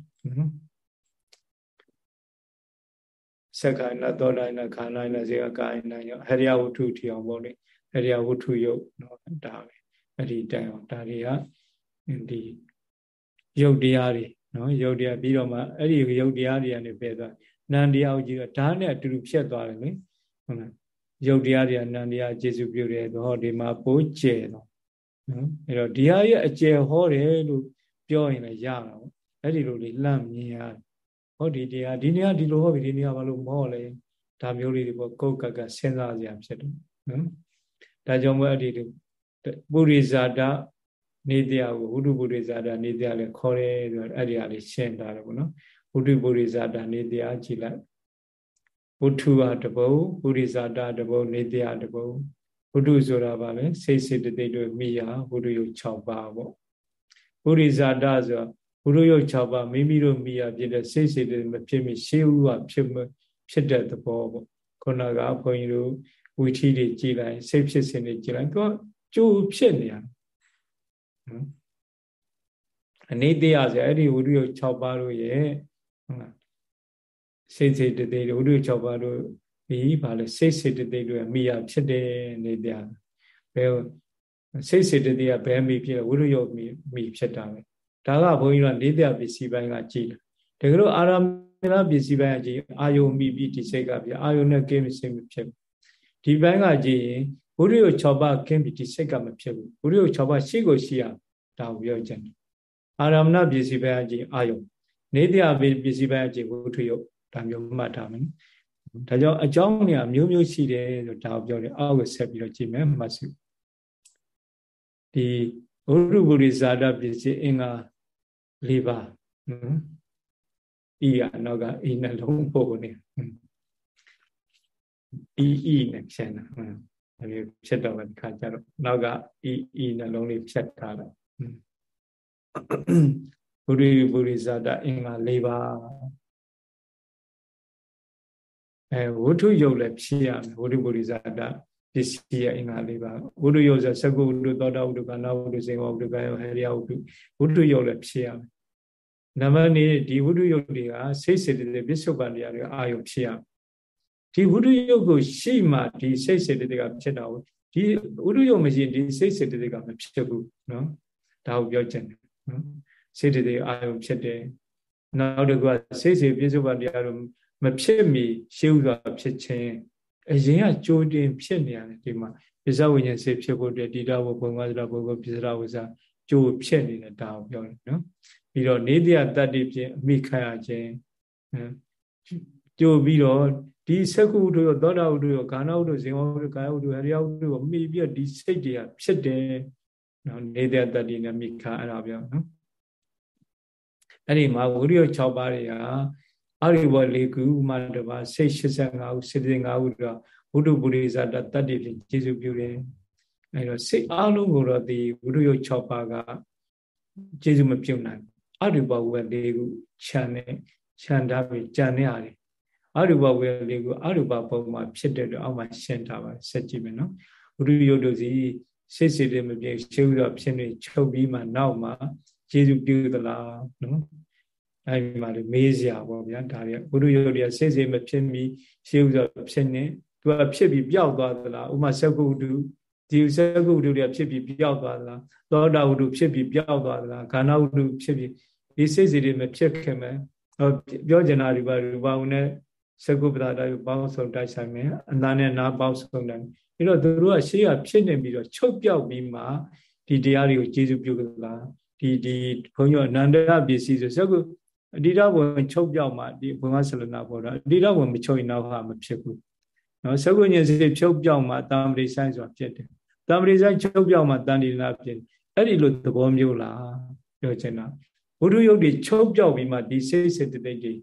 စက္ကိုင်းနာသောတိုင်းနာခန္ဓာနာစေကကာယနာယောဟရိယဝုထုထီအောင်ပေါ့လေ အရိယဝတ္ထုယုတ်နော်ဒါပဲအဲ့ဒီတိုင်အောင်ဒါတွေကဒီယုတ်တရားတွေနော်ယုတ်တရားပြီးတော့မှအဲ့ဒီယုတ်တရားတွေကနေပဲသွားနန္တရားကိုကြည့်တော့ဓာတ်နဲ့အတူတူဖြတ်သွားတယ်လေဟုတ်လားယုတ်တရားတွေကနန္တရားကျေစုပြုတယ်ဟောဒီမှာပိုးကျဲတော့နော်အဲ့တော့ဒီဟာရဲ့အကျယ်ဟောတယ်လို့ပြောရင်လည်းရတာပေါ့အဲ့ဒီလိုလေးလှမ်းမြင်ရတယ်ဟောဒီတရားဒီနေရာဒီလိုဟောပြီဒီနေရာဘာလို့မဟောလဲဒါမျိုးလေးတွေပေါ့ကိုယ်ကကစဉ်းစားစရာဖြစ်တယ်နော် ဒါကြောင့်မို့အဲ့ဒီပုရိဇာတနေတရားကိုဝုဒ္ဓပုရိဇာတနေတရားလည်းခေါ်တယ်ဆိုတော့အဲ့ဒီဟာလေးရှင်းတာတယ်ပေါ့နော်ဝုဒ္ဓပုရိဇာတနေတရားကြည့်လိုက်ဝုထုဟာတပုပုရိဇာတတပုနေတရားတပုဝုဒ္ဓဆိုတာဗာလဲစိတ်စိတ်တိတ်တို့မိယာဝုဒ္ဓယုတ်6ပါးပေါ့ပုရိဇာတဆိုဝုဒ္ဓယုတ်6ပါးမိမိတို့မိယာဖြစ်တဲ့စိတ်စိတ်တိတ်မဖြစ်မီရှေးဥကဖြစ်ဖြစ်တဲ့သဘောပေါ့ခုနကဘုန်းကြီးတို့ ဝီထီတွေကြည်လိုက်စိတ်ဖြစ်စဉ်တွေကြည်လိုက်သူကကြိုးဖြစ်နေရနော်အနေတရားဆိုအဲ့ဒီဝိရိယ6ပါးတို့ရဲ့ဟုတ်လားစိတ်စိတ်တသိဝိရိယ6ပါးတို့ဒီဘာလဲစိတ်စိတ်တသိတို့မိရဖြစ်တယ်နေတရားဘယ်စိတ်စိတ်တသိကဘယ်မိဖြစ်လဲဝိရိယမိမိဖြစ်တာပဲဒါကဘုန်းကြီးတို့နေတရားပစ္စည်းပိုင်းကကြည်တယ်တကယ်လို့အာရမဏပစ္စည်းပိုင်းကကြည်အာယုံမိပြီးဒီစိတ်ကပြအာယုံနဲ့ကင်းမစင်မဖြစ် ဒီပိုင်းကကြည်ရင်ဝိရိယ6ပါးကင်းပြီးဒီစိတ်ကမဖြစ်ဘူးဝိရိယ6ပါးရှိကိုရှိရဒါကိုပြောချင်တယ်အာရမဏပစ္စည်းပိုင်းအကြည့်အာယုံနေတရားပစ္စည်းပိုင်းအကြည့်ဝုထုယုတ်ဒါမျိုးမှတ်ထားမယ်ဒါကြောင့်အကြောင်းနေရာမျိုးမျိုးရှိတယ်ဆိုဒါကိုပြောတယ်အောက်ကိုဆက်ပြီးတော့ကြည့်မယ်မှတ်စုဒီဝိရုပုရိဇာတပစ္စည်းအင်္ဂါ၄ပါးနော်ဤကနောက်ကဤနှလုံးပို့နေ ဤဤနဲ့ဖြတ်တာဟုတ်ဒါမျိုးဖြတ်တော့ဒီခါကျတော့နောက်ကဤဤနှလုံးလေးဖြတ်ထားတာဘုရိပုရိဇာတအင်္ဂါ၄ပါးအဲဝုထုယုတ်လည်းဖြစ်ရမယ်ဝုထုပုရိဇာတပစ္စည်းရဲ့အင်္ဂါ၄ပါးဝုထုယုတ်ဆိုသကုဝုထုသောတာဝုထုကနာဝုထုစေဝဝုထုကာယဟရိယဝုထုဝုထုယုတ်လည်းဖြစ်ရမယ်နံပါတ်၄ဒီဝုထုယုတ်တွေကစိတ်စေတသိက်ပစ္စုပန်တရားတွေအာယုဖြစ်ရမယ် ဒီဝိတုယုတ်ကိုရှိမှဒီစိတ်စေတသိက်ကဖြစ်တာကိုဒီဝိတုယုတ်မရှိရင်ဒီစိတ်စေတသိက်ကမဖြစ်ဘူးနော်ဒါကိုပြောချင်တယ်နော်စေတသိက်အာယုံဖြစ်တယ်နောက်တစ်ခုကစိတ်စေပြစ္ဆုပန်တရားတို့မဖြစ်မီရှေးဥစွာဖြစ်ခြင်းအရင်ကကြိုတင်ဖြစ်နေရတယ်ဒီမှာပစ္စဝိညာဉ်စေဖြစ်ဖို့အတွက်ဒီတော့ဘုံဝါစရာဘုံကိုပစ္စရာဝဇာကြိုဖြစ်နေတဲ့ဒါကိုပြောတယ်နော်ပြီးတော့နေတ္တတ္တိဖြင့်အမိခံရခြင်းကြိုပြီးတော့ ဒီသက္ကုဥဒ္ဓရောသောတာဥဒ္ဓရောဂါနာဥဒ္ဓဇင်ဝဥဒ္ဓကာယဥဒ္ဓဟရိယဥဒ္ဓကိုမိပြီးတော့ဒီစိတ်တွေကဖြစ်တယ်နော်နေတဲ့တတ္တိနဲ့မိခါအဲ့ဒါပြောနော်အဲ့ဒီမှာဝိရိယ6ပါးတွေဟာအရိဘော၄ခုဥမာတပါစိတ်85ခုစိတ်5ခုတော့ဘုဒ္ဓပုရိသတတတ္တိဖြင့်ကျေစုပြုတယ်အဲ့တော့စိတ်အလုံးကိုတော့ဒီဝိရိယ6ပါးကကျေစုမပြုတ်နိုင်အရိဘောဝေ၄ခုခြံနဲ့ခြံထားပြီးကြံနေရတယ် အရူပဝေလေးကိုအရူပပုံမှာဖြစ်တဲ့တော့အောက်မှာရှင်းထားပါဆက်ကြည့်မယ်နော်ဝိရိယတို့စီစိတ်စိတ်တွေမပြေရှင်းဥတော့ဖြစ်နေချုပ်ပြီးမှနောက်မှကျေစုပြုသလားနော်အဲဒီမှာလေမေးစရာပေါ့ဗျာဒါတွေကဘုရုယုတ်တွေကစိတ်စိတ်မဖြစ်မီရှင်းဥတော့ဖြစ်နေသူကဖြစ်ပြီးပျောက်သွားသလားဥမာသကုတုဒီသကုတုတွေကဖြစ်ပြီးပျောက်သွားသလားသောတာဝတ္ထုဖြစ်ပြီးပျောက်သွားသလားခန္ဓာဝတ္ထုဖြစ်ပြီးဒီစိတ်စိတ်တွေမဖြစ်ခင်မဲ့ပြောကျင်တာဒီပါရူပဝနဲ့ သကုပ္ပဒါတယပေါင်းစုံတိုက်ဆိုင်မယ်အနာနဲ့နာပေါင်းစုံတယ်အဲ့တော့သူတို့ကရှေးကဖြစ်နေပြီးတော့ချုပ်ပြောက်ပြီးမှဒီတရားတွေကိုကျေစုပြုကြလားဒီဒီဘုန်းကြီးအနန္တပစ္စည်းဆိုစကုအတိဒဘဝင်ချုပ်ပြောက်မှဒီဘုံကဆလနာပေါ်တာအတိဒဘဝင်မချုပ်ရင်တော့ဟာမဖြစ်ဘူးနော်စကုညင်စီချုပ်ပြောက်မှတာမရိဆိုင်ဆိုတာဖြစ်တယ်တာမရိဆိုင်ချုပ်ပြောက်မှတန်ဒီနာဖြစ်အဲ့ဒီလိုသဘောမျိုးလားပြောချင်တာဘုဒ္ဓယုတ်တွေချုပ်ပြောက်ပြီးမှဒီစိတ်စေတသိက်တွေ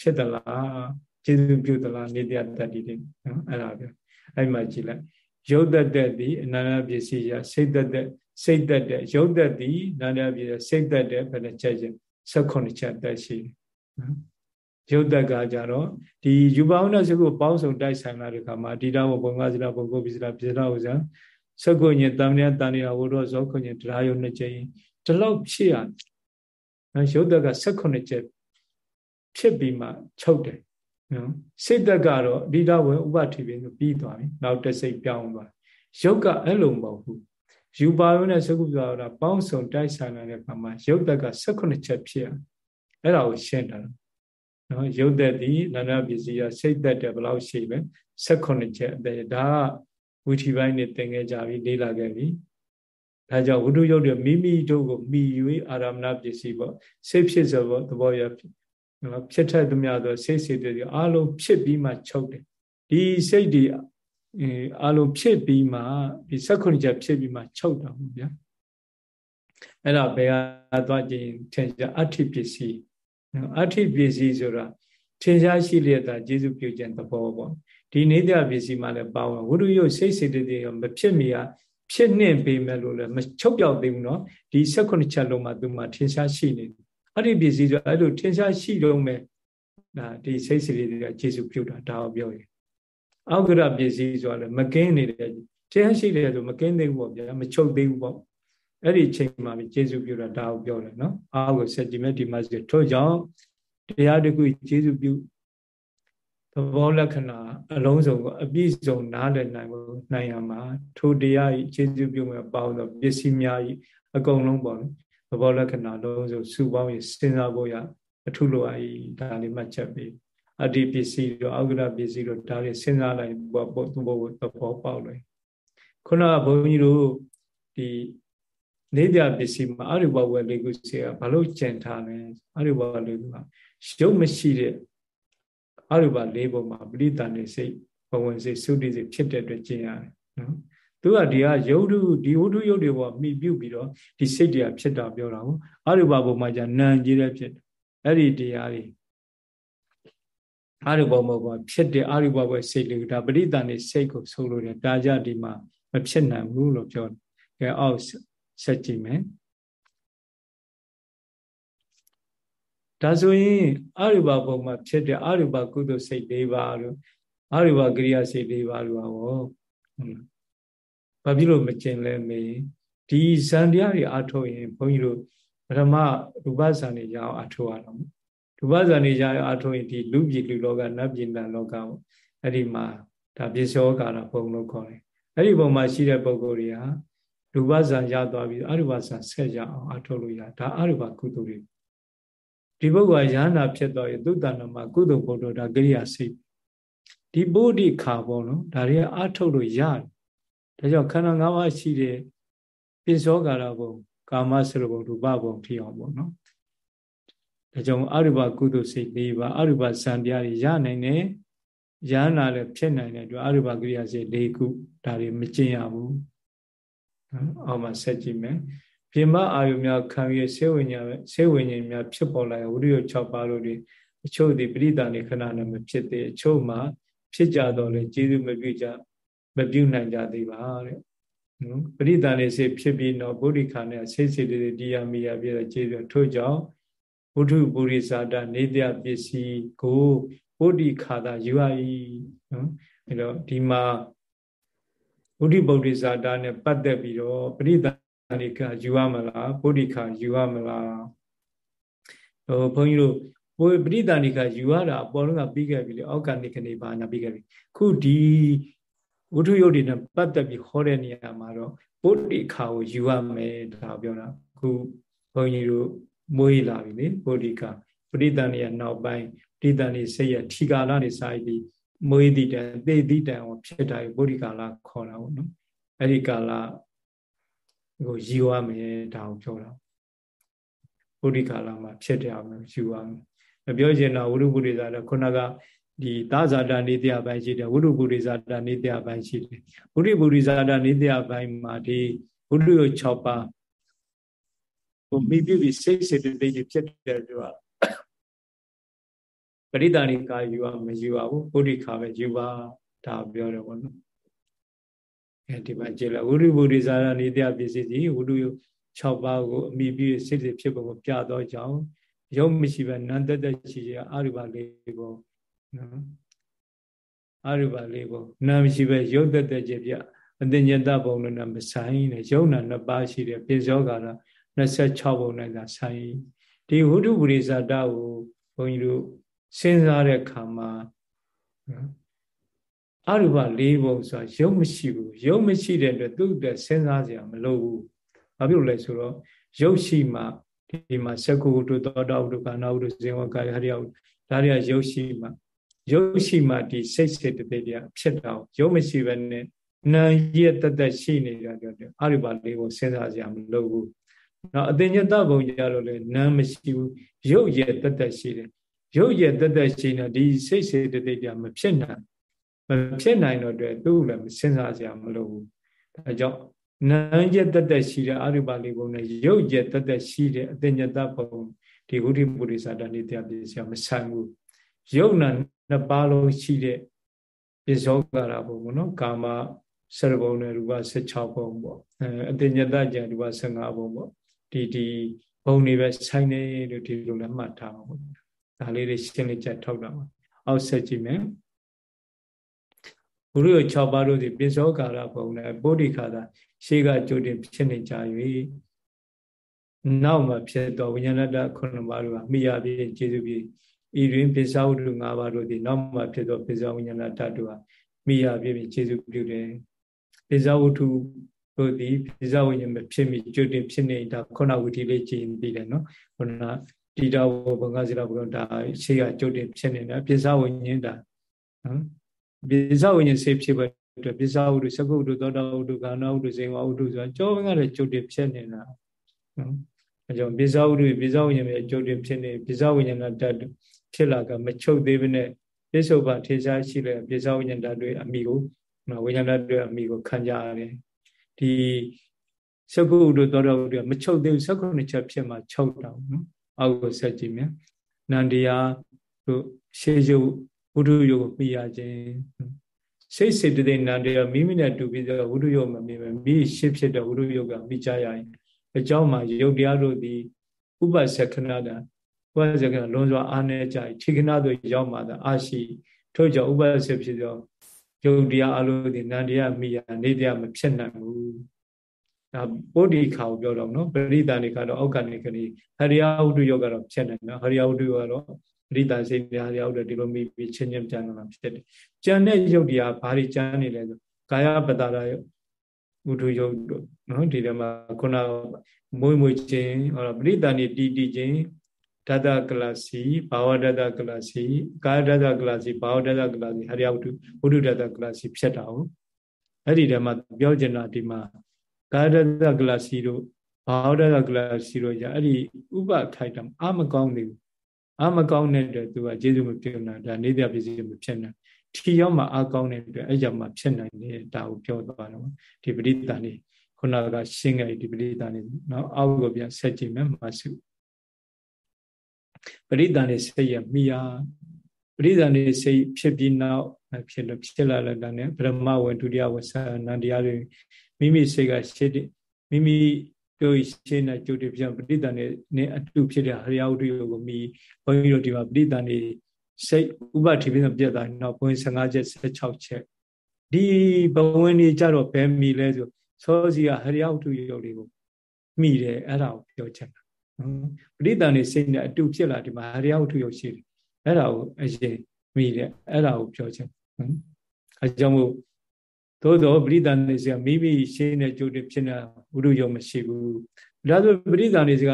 ဖြစ်သလားကျေစုပြုသလားနေတရားတတ္တိတွေနော်အဲ့ဒါပြောအဲ့မှာကြည့်လိုက်ရုပ်သက်တဲ့သည်အနန္တပစ္စည်းရစိတ်သက်တဲ့စိတ်သက်တဲ့ရုပ်သက်သည်အနန္တပစ္စည်းစိတ်သက်တဲ့ဘယ်နှချက်ချင်း16ချက်တက်ရှိတယ်နော်ရုပ်သက်ကကြတော့ဒီယူပေါင်းတဲ့စကုပေါင်းစုံတိုက်ဆိုင်လာတဲ့ခါမှာအတိတဝဘုံကစရာဘုံကိုပိစရာပိစရာဥစ္စာစကုညင်တမ္မယတန်ရဝရောဇောခုညင်တရားယုံနှစ်ချိန်ဒီလောက်ဖြစ်ရနော်ရုပ်သက်က16ချက် ဖြစ်ပြီးမှချုပ်တယ်နော်စိတ်သက်ကတော့အဓိကဝေဥပတိပင်ကိုပြီးသွားပြီနောက်တစ်စိတ်ပြောင်းသွားရုပ်ကအဲ့လိုမဟုတ်ဘူးယူပါယုနဲ့သကုပ္ပတာပေါင်းစုံတိုက်ဆိုင်လာတဲ့အခါမှာရုပ်သက်က18ချက်ဖြစ်ရအဲ့ဒါကိုရှင်းတာနော်ရုပ်သက်ဒီနာနာပစ္စည်းရစိတ်သက်တဲ့ဘယ်လောက်ရှိပဲ18ချက်အဲဒါကဝိထီပိုင်းနဲ့သင်ခဲ့ကြပြီလေ့လာခဲ့ပြီဒါကြောင့်ဝိတုယုတ်တွေမိမိတို့ကိုမိ၍အာရမဏပစ္စည်းပေါ့စိတ်ဖြစ်စေဖို့သဘောရ နော်ဖြစ်ထက်သမျှသောစိတ်စေတတွေအလုံးဖြစ်ပြီးမှချုပ်တယ်ဒီစိတ်တွေအလုံးဖြစ်ပြီးမှဒီ၁၉ချက်ဖြစ်ပြီးမှချုပ်တာဟုတ်ဗျာအဲ့ဒါဘယ်ဟာသွားကြည့်ထင်ရှားအဋ္ဌိပစ္စည်းနော်အဋ္ဌိပစ္စည်းဆိုတာထင်ရှားရှိလျက်သာကျေစုပြုခြင်းသဘောပေါ့ဒီနေတပစ္စည်းမှလည်းပါဝင်ဝိရုယစိတ်စေတတွေမဖြစ်မီကဖြစ်နှင့်ပေမဲ့လို့လည်းမချုပ်ပြောက်သေးဘူးเนาะဒီ၁၉ချက်လုံးမှာသူမှထင်ရှားရှိနေတယ် အဲ့ဒီပစ္စည်းဆိုအဲ့လိုထင်ရှားရှိတော့မဲ့ဒါဒီစိတ်စီလေးတွေကခြေစုပြုတ်တာဒါကိုပြောရင်အောက်ကရပစ္စည်းဆိုတာလည်းမကင်းနေတယ်ထင်ရှိတယ်ဆိုမကင်းသေးဘူးပေါ့ဗျာမချုပ်သေးဘူးပေါ့အဲ့ဒီအချိန်မှာပဲကျေစုပြုတာဒါကိုပြောတယ်နော်အားကိုဆက်ကြည့်မယ်ဒီမှာဆိုထို့ကြောင့်တရားတခုကျေစုပြုသဘောလက္ခဏာအလုံးစုံကိုအပြည့်စုံနားလည်နိုင်ဖို့နိုင်ရမှာထိုတရားဤကျေစုပြုမဲ့ပေါင်းသောပစ္စည်းများဤအကုန်လုံးပေါ့နော် သဘောလက္ခဏာလုံးစုံစုပေါင်းရစဉ်းစားဖို့ရအထုလိုအပ်ဒါလေးမှတ်ချက်ပေးအတ္တိပစ္စည်းတို့အောက်ကရပစ္စည်းတို့ဒါတွေစဉ်းစားလိုက်ဘောသူဘောသဘောပေါက်လို့ခုနကဘုန်းကြီးတို့ဒီနေပြပစ္စည်းမှာအရိဘဝလေးခုစီကဘာလို့ကြံထားလဲအရိဘဝလေးခုကရုပ်မရှိတဲ့အရိဘလေးပုံမှာပရိသန်နေစိတ်ဘဝင်စိတ်သုတိစိတ်ဖြစ်တဲ့အတွက်ကျင်ရတယ်နော် သူကဒီကယုတ်တုဒီဝတ္ထုယုတ်တွေပေါ်မိပြုပြီးတော့ဒီစိတ်တွေကဖြစ်တာပြောတာဟုတ်အရိဘဘုံမှာじゃနံကြီးတဲ့ဖြစ်အဲ့ဒီတရားတွေအာရိဘောမောဘောဖြစ်တဲ့အာရိဘောဘောစိတ်လေးဒါပရိသန်နေစိတ်ကိုဆိုလို့တယ်ဒါကြဒီမှာမဖြစ်နိုင်ဘူးလို့ပြောတယ်။ကဲအောက်ဆက်ကြည့်မယ်။ဒါဆိုရင်အာရိဘောဘောမှာဖြစ်တဲ့အာရိဘောကုသိုလ်စိတ်၄ပါးလို့အာရိဘောကရိယာစိတ်၄ပါးလို့ဟော ဘာဖြစ်လို့မကျင်လဲမေးဒီဇန်တရားတွေအထုတ်ရင်ဘုန်းကြီးတို့ပထမရူပဇန်တွေရအောင်အထုတ်ရအောင်ဒုပဇာနေကြအထုံးဒီလူပြည်လူလောကနတ်ပြည်နတ်လောကပေါ့အဲ့ဒီမှာဒါပစ္စယောကာရပုံလို့ခေါ်တယ်အဲ့ဒီပုံမှာရှိတဲ့ပုံကိုယ်တွေဟာဒုပဇာရသွားပြီးအရုပဇာဆက်ကြအောင်အထုတ်လို့ရဒါအရုပကုသိုလ်တွေဒီပုဂ္ဂိုလ်ကယန္နာဖြစ်သွားရင်သူတဏ္ဍမှာကုသိုလ်ဘုဒ္ဓဒါကရိယာစိတ်ဒီဗုဒ္ဓခါပေါ့နော်ဒါတွေအထုတ်လို့ရတယ် ဒါကြောင့်ခန္ဓာ၅ပါးရှိတဲ့ပစ္စယောကာရဘုံကာမစရဘုံရူပဘုံထီအောင်ပေါ့နော်ဒါကြောင့်အရုပကုသိုလ်စိတ်၄ပါးအရုပဇံတရားတွေရနိုင်တယ်ရဟနာလည်းဖြစ်နိုင်တဲ့အတွက်အရုပကိရိယာစိတ်၄ခုဒါတွေမကျင်ရဘူးနော်အောက်မှာဆက်ကြည့်မယ်ပြမအာယုများခံရဆေဝိညာဉ်ဆေဝိညာဉ်များဖြစ်ပေါ်လာတဲ့ဝိရိယ6ပါးလို့ဒီအချို့ဒီပရိဒါနေခဏနဲ့မဖြစ်သေးအချို့မှာဖြစ်ကြတော့လေကျေးဇူးမပြုကြ မပြုနိုင်ကြသေးပါတဲ့နော်ပရိဒါနေစေဖြစ်ပြီးတော့ဗုဒ္ဓခါနဲ့ဆေးစေတွေတရားမိရပြည့်တဲ့ကျေးဇူးထို့ကြောင့်ဝုထုပုရိသတာနေတ္တပစ္စည်းကိုဗုဒ္ဓခါသာယူရည်နော်အဲတော့ဒီမှာဝုထုပုရိသတာနဲ့ပတ်သက်ပြီးတော့ပရိသန္တိကယူရမလားဗုဒ္ဓခါယူရမလားဟိုဘုန်းကြီးတို့ဘုပရိသန္တိကယူရတာအပေါ်လုံးကပြီးခဲ့ပြီလေအောက်ကနေကနေပါညာပြီးခဲ့ပြီခုဒီ ဝုထုယုတ်တွေနဲ့ပတ်သက်ပြီးဟောတဲ့နေရာမှာတော့ဗုဒ္ဓခါကိုယူရမယ်ဒါပြောတာခုဘုန်းကြီးတို့မွေးလာပြီလေဗုဒ္ဓကပရိသန်ရဲ့နောက်ပိုင်းပရိသန်ရဲ့စိတ်ရထီကာလနေစာပြီးမွေးသည့်တန်သေသည့်တန်ကိုဖြစ်တာဗုဒ္ဓကာလခေါ်တာပေါ့နော်အဲ့ဒီကာလကိုယူရမယ်ဒါကိုပြောတာဗုဒ္ဓကာလမှာဖြစ်တယ်အောင်ယူရမယ်မပြောချင်တော့ဝိရုပုရိသတော့ခုနက ဒီသာဇာတာနေတရားပိုင်းရှိတယ်ဝိရုပုရိသတာနေတရားပိုင်းရှိတယ်ဝိရုပုရိသတာနေတရားပိုင်းမှာဒီဝိရု6ပါးဟိုမိပြုပြီးစိတ်စေတသိက်တွေဖြစ်တယ်သူကပရိဒါနိကာယူရမယူရဘူးပုရိခါပဲယူပါဒါပြောတယ်ဘောနော်အဲဒီမှာကြည့်လိုက်ဝိရုပုရိဇာရနေတရားပစ္စည်းစီဝိရု6ပါးကိုအမိပြုစိတ်တွေဖြစ်ပုံကိုပြတော့ကြောင်းရုပ်မရှိပဲနန္တတရှိရအာရုပလေးကို နော်အာရုပလေးကိုနာမရှိပဲရုပ်တသက်ခြင်းပြအတင်ညတဘုံနဲ့မဆိုင်နဲ့ယုံနာနှစ်ပါးရှိတဲ့ပိဇောကာရ26ပုံနဲ့သာဆိုင်ဒီဝုဒ္ဓပရိဇာတကိုဘုန်းကြီးတို့စဉ်းစားတဲ့အခါမှာအရူပ၄ပုံဆိုတာရုပ်မရှိဘူးရုပ်မရှိတဲ့အတွက်သူ့အတွက်စဉ်းစားစရာမလိုဘူးဘာဖြစ်လို့လဲဆိုတော့ရုပ်ရှိမှဒီမှာသက္ကုဝတ္တသောတာဝတ္တကာနာဝတ္တဇေဝကာယဟရိယဒါတွေကရုပ်ရှိမှ ရုပ်ရှိမှဒီစိတ်စေတသိက်တွေကဖြစ်တော့ရုပ်မရှိဘဲနဲ့နာရတသက်ရှိနေတာကြောင့်အရူပလေးကိုစဉ်းစားစရာမလိုဘူးနော်အတင်ညတဘုံကြတော့လေနားမရှိဘူးရုပ်ရည်တက်တက်ရှိတယ်ရုပ်ရည်တက်တက်ရှိနေဒီစိတ်စေတသိက်ကြမဖြစ်နိုင်မဖြစ်နိုင်တော့တဲ့သူ့လည်းစဉ်းစားစရာမလိုဘူးဒါကြောင့်နာမ်ရည်တက်တက်ရှိတဲ့အရုပလေးဘုံနဲ့ရုပ်ရည်တက်တက်ရှိတဲ့အတင်ညတဘုံဒီဝိဓိပုရိသတာနေတရားပြည့်စရာမဆိုင်ဘူးရုပ်နာ နှစ်ပါးလုံးရှိတဲ့ပစ္စောကာရဘုံပေါ့နော်ကာမစရဘုံနဲ့ရူပ16ဘုံပေါ့အဲအတင်ညတကြရူပ15ဘုံပေါ့ဒီဒီဘုံတွေပဲဆိုင်နေလို့ဒီလိုလည်းမှတ်ထားပါဘူးဒါလေးတွေရှင်းလင်းချက်ထောက်တာပါအောက်ဆက်ကြည့်မယ်ဘုရု6ပါးတို့သည်ပိစောကာရဘုံနဲ့ဗုဒ္ဓခါသာရှေးကကြိုတင်ဖြစ်နေကြ၍နောက်မှဖြစ်သောဝိညာဏတ္တခုနှစ်ပါးတို့ဟာမိယာပြည့်ကျေစုပြည့် ဤတွင်ပိဿဝတ္ထု၅ပါးတို့သည်နောက်မှဖြစ်သောပိဿဝိညာဏတ္တတို့ဟာမိယာပြည့်ကျေစုပြုတယ်ပိဿဝတ္ထုတို့သည်ပိဿဝိညာဉ်ဖြစ်မိကျွတ်တင်ဖြစ်နေတာခုနဝိတိလေးကြည်ပြီးတယ်နော်ခုနတိတော်ဘုံကစီတော်ဘုံဒါရှေ့ကကျွတ်တင်ဖြစ်နေတာပိဿဝိညာဉ်ဒါနော်ပိဿဝိညာဉ်စေဖြစ်ပဲအတွက်ပိဿဝတ္ထုသကုတ္ထုသောတာဝတ္ထုကာဏဝတ္ထုဇေဝဝတ္ထုဆိုတာကြောဘင်ကလည်းကျွတ်တင်ဖြစ်နေတာနော်အဲကြောင့်ပိဿဝတ္ထုပိဿဝိညာဉ်ရဲ့ကျွတ်တင်ဖြစ်နေပိဿဝိညာဏတတ် ဖြစ်လာကမချုပ်သေးဘဲနဲ့ပြစ္ဆုတ်ပါထေရှားရှိတဲ့ပိဿဝိညာဏတတ်တွေအမိကိုဝိညာဏတတ်တွေအမိကိုခံကြရတယ်ဒီသကုတ္ထုသောတာဝတ္ထုမချုပ်သေးဘူး၁၉ချက်ဖြစ်မှချုပ်တာနော်အောက်ကိုဆက်ကြည့်မယ်နန္တရားတို့ရှေးရုပ်ဝုဒ္ဓယုတ်ကိုမိရခြင်းစိတ်စေတသိက်နန္တရားမိမိနဲ့တူပြီးတော့ဝုဒ္ဓယုတ်မမြင်ပဲမိရှင်းဖြစ်တဲ့ဝုဒ္ဓယုတ်ကမိကြရရင်အကြောင်းမှာယုတ်တရားတို့သည်ဥပ္ပဇခဏတာ ဥပ္ပဇခဏလွန်စွာအာနေကြထိခဏတို့ရောက်မှသာအာရှိထို့ကြောင့်ဥပ္ပဇဖြစ်သောယုတ်တရားအလိုသည်နန္တရားမိရနေတရားမဖြစ်နိုင်ဘူးဒါပုဒ္ဓိခါကိုပြောတော့နော်ပရိသဏိကတော့အောက်ကနေကနေဟရိယဝတ္ထုယောကတော့ဖြစ်နိုင်တယ်ဟရိယဝတ္ထုယောကတော့ပရိသစိတ်တရားဟရိယဝတ္ထုဒီလိုမိပြီးချင်းချင်းပြန်လာဖြစ်တယ်ကြံတဲ့ယုတ်တရားဘာတွေကြမ်းနေလဲဆိုကာယပတ္တာယဝတ္ထုယောတို့နော်ဒီထဲမှာခုနမွေးမွေးခြင်းဟောပရိသဏိတီတီခြင်း ဓာတကလစီဘာဝဓာတကလစီကာယဓာတကလစီဘာဝဓာတကလစီဟရိယဝတ္ထုဝတ္ထုဓာတကလစီဖြစ်တာဟုတ်အဲ့ဒီထဲမှာပြောချင်တာဒီမှာကာရဒကလစီတို့ဘာဝဒကလစီတို့じゃအဲ့ဒီဥပထိုက်တာအာမကောင်းနေဘူးအာမကောင်းတဲ့အတွက်သူကကျေစုမပြုတ်နိုင်ဒါနေပြပစ္စည်းမဖြစ်နိုင်ထီရောက်မှအာကောင်းတဲ့အတွက်အဲ့ကြောင့်မှဖြစ်နိုင်တယ်ဒါကိုပြောသွားတော့ဒီပရိသန်လေးခုနကရှင်းခဲ့ဒီပရိသန်လေးနော်အောက်ကိုပြန်ဆက်ကြည့်မယ်မဆု ပရိသန်လေးစိတ်ရမိယာပရိသန်လေးစိတ်ဖြစ်ပြီးနောက်ဖြစ်လို့ဖြစ်လာတဲ့နဲ့ဗြဟ္မဝင်ဒုတိယဝဆန္ဒတရားတွေမိမိစိတ်ကရှေ့မိမိတို့ရှေ့နဲ့ကြိုတည်ပြပဋိသန္ဓေနဲ့အတူဖြစ်တဲ့ဟရိယဝတ္ထုကိုမိဘုန်းကြီးတို့ဒီမှာပဋိသန္ဓေစိတ်ဥပတိပိစပြတ်တာနောက်ဘုန်း15ချက်16ချက်ဒီဘဝင်ကြီးကြတော့ဘယ်မိလဲဆိုစောစီကဟရိယဝတ္ထုရုပ်လေးကိုမိတယ်အဲ့ဒါကိုပြောချင်တာနော် ပဋိသန္ဓေစိတ်နဲ့အတူဖြစ်လာဒီမှာဟရိယဝတ္ထုရုပ်ရှိတယ်အဲ့ဒါကိုအရင်မိတယ်အဲ့ဒါကိုပြောချင်နော်အဲကြောင့်မို့သို့သောပရိသန်နေစကမိမိရှင်းတဲ့ကြိုးတင်ဖြစ်နေဝိရုယုံမရှိဘူးဒါဆိုပရိသန်နေစက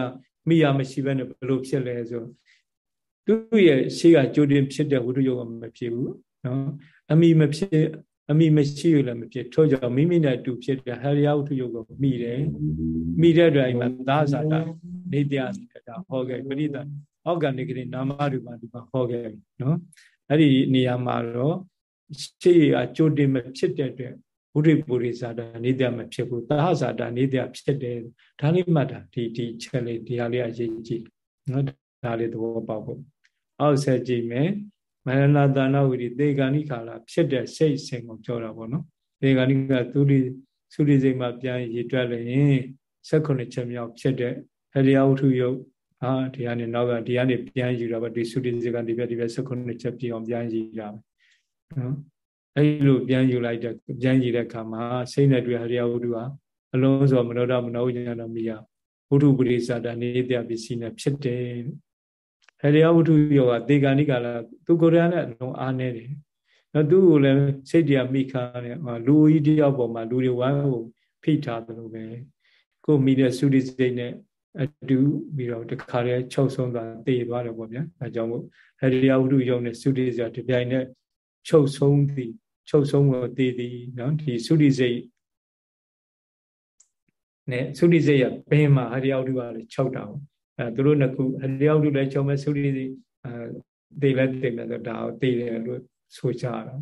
မိယာမရှိဘဲနဲ့ဘယ်လိုဖြစ်လဲဆိုသူ့ရဲ့ရှေ့ကကြိုးတင်ဖြစ်တဲ့ဝိရုယုံမဖြစ်ဘူးနော်အမိမဖြစ် အမိမရှိရလည်းမဖြစ်ထို့ကြောင့်မိမိနဲ့တူဖြစ်တဲ့ဟရိယဝတ္ထုယုတ်ကိုမိတယ်မိတဲ့အတွက်အိမ်မှာသာဇာတာနေတရားတာဟောခဲ့ပရိသတ်အောက်ကနေကလေးနာမရူပဒီမှာဟောခဲ့နော်အဲ့ဒီနေရာမှာတော့ရှေ့အကြိုတင်မဖြစ်တဲ့အတွက်ဘုရိပုရိဇာတာနေတမဖြစ်ဘူးသဟဇာတာနေတဖြစ်တယ်ဒါလေးမှတ်တာဒီဒီချက်လေးဒီဟာလေးအရေးကြီးနော်ဒါလေးသဘောပေါက်ဖို့အောက်ဆက်ကြည့်မယ် မရဏတာနဝိရိသေဂာနိခါလာဖြစ်တဲ့စိတ်စဉ်ကိုပြောတာပေါ့နော်သေဂာနိကသူရိသုရိစိတ်မှာပြန်ရည်တွက်လိုက်ရင်16ချက်မြောက်ဖြစ်တဲ့ဟရိယဝတ္ထုယုတ်ဟာဒီကနေနောက်ကဒီကနေပြန်ယူတာပေါ့ဒီသုရိစိတ်ကဒီဘက်ဒီဘက်16ချက်ပြအောင်ပြန်ယူတာပဲနော်အဲ့လိုပြန်ယူလိုက်တဲ့ပြန်ယူတဲ့အခါမှာစိတ်နဲ့တွေ့ဟရိယဝတ္ထုဟာအလုံးစုံမနောဒမနောဝိညာဏမိယဝတ္ထုပရိစ္ဆာတနေတဲ့ပစ္စည်းနဲ့ဖြစ်တယ် ဟရိယဝတ္ထုယောကဒေဂာနိကာလာသူကိုယ်တိုင်နဲ့အလုံးအားနေတယ်နော်သူ့ကိုလည်းစိတ်တရားမိခါနဲ့လူကြီးတယောက်ပေါ်မှာလူတွေဝိုင်းကိုဖိထားတယ်လို့ပဲကိုမိတဲ့သုတိစိတ်နဲ့အတူပြီးတော့တခါတည်းချုပ်ဆုံးသွားတည်သွားတယ်ပေါ့ဗျာအဲကြောင့်မို့ဟရိယဝတ္ထုယောနဲ့သုတိစိတ်တပြိုင်နက်ချုပ်ဆုံးသည်ချုပ်ဆုံးကိုတည်သည်နော်ဒီသုတိစိတ်နဲ့သုတိစိတ်ရဘင်းမှာဟရိယဝတ္ထုကလည်းချုပ်တာ အဲသူတို့နှစ်ခုဟရိယဝတ္ထုလည်းချုပ်မဲ့သုတိစိတ်အဲတည်လည်းတည်မယ်ဆိုဒါကိုတည်တယ်လို့ဆိုကြတာ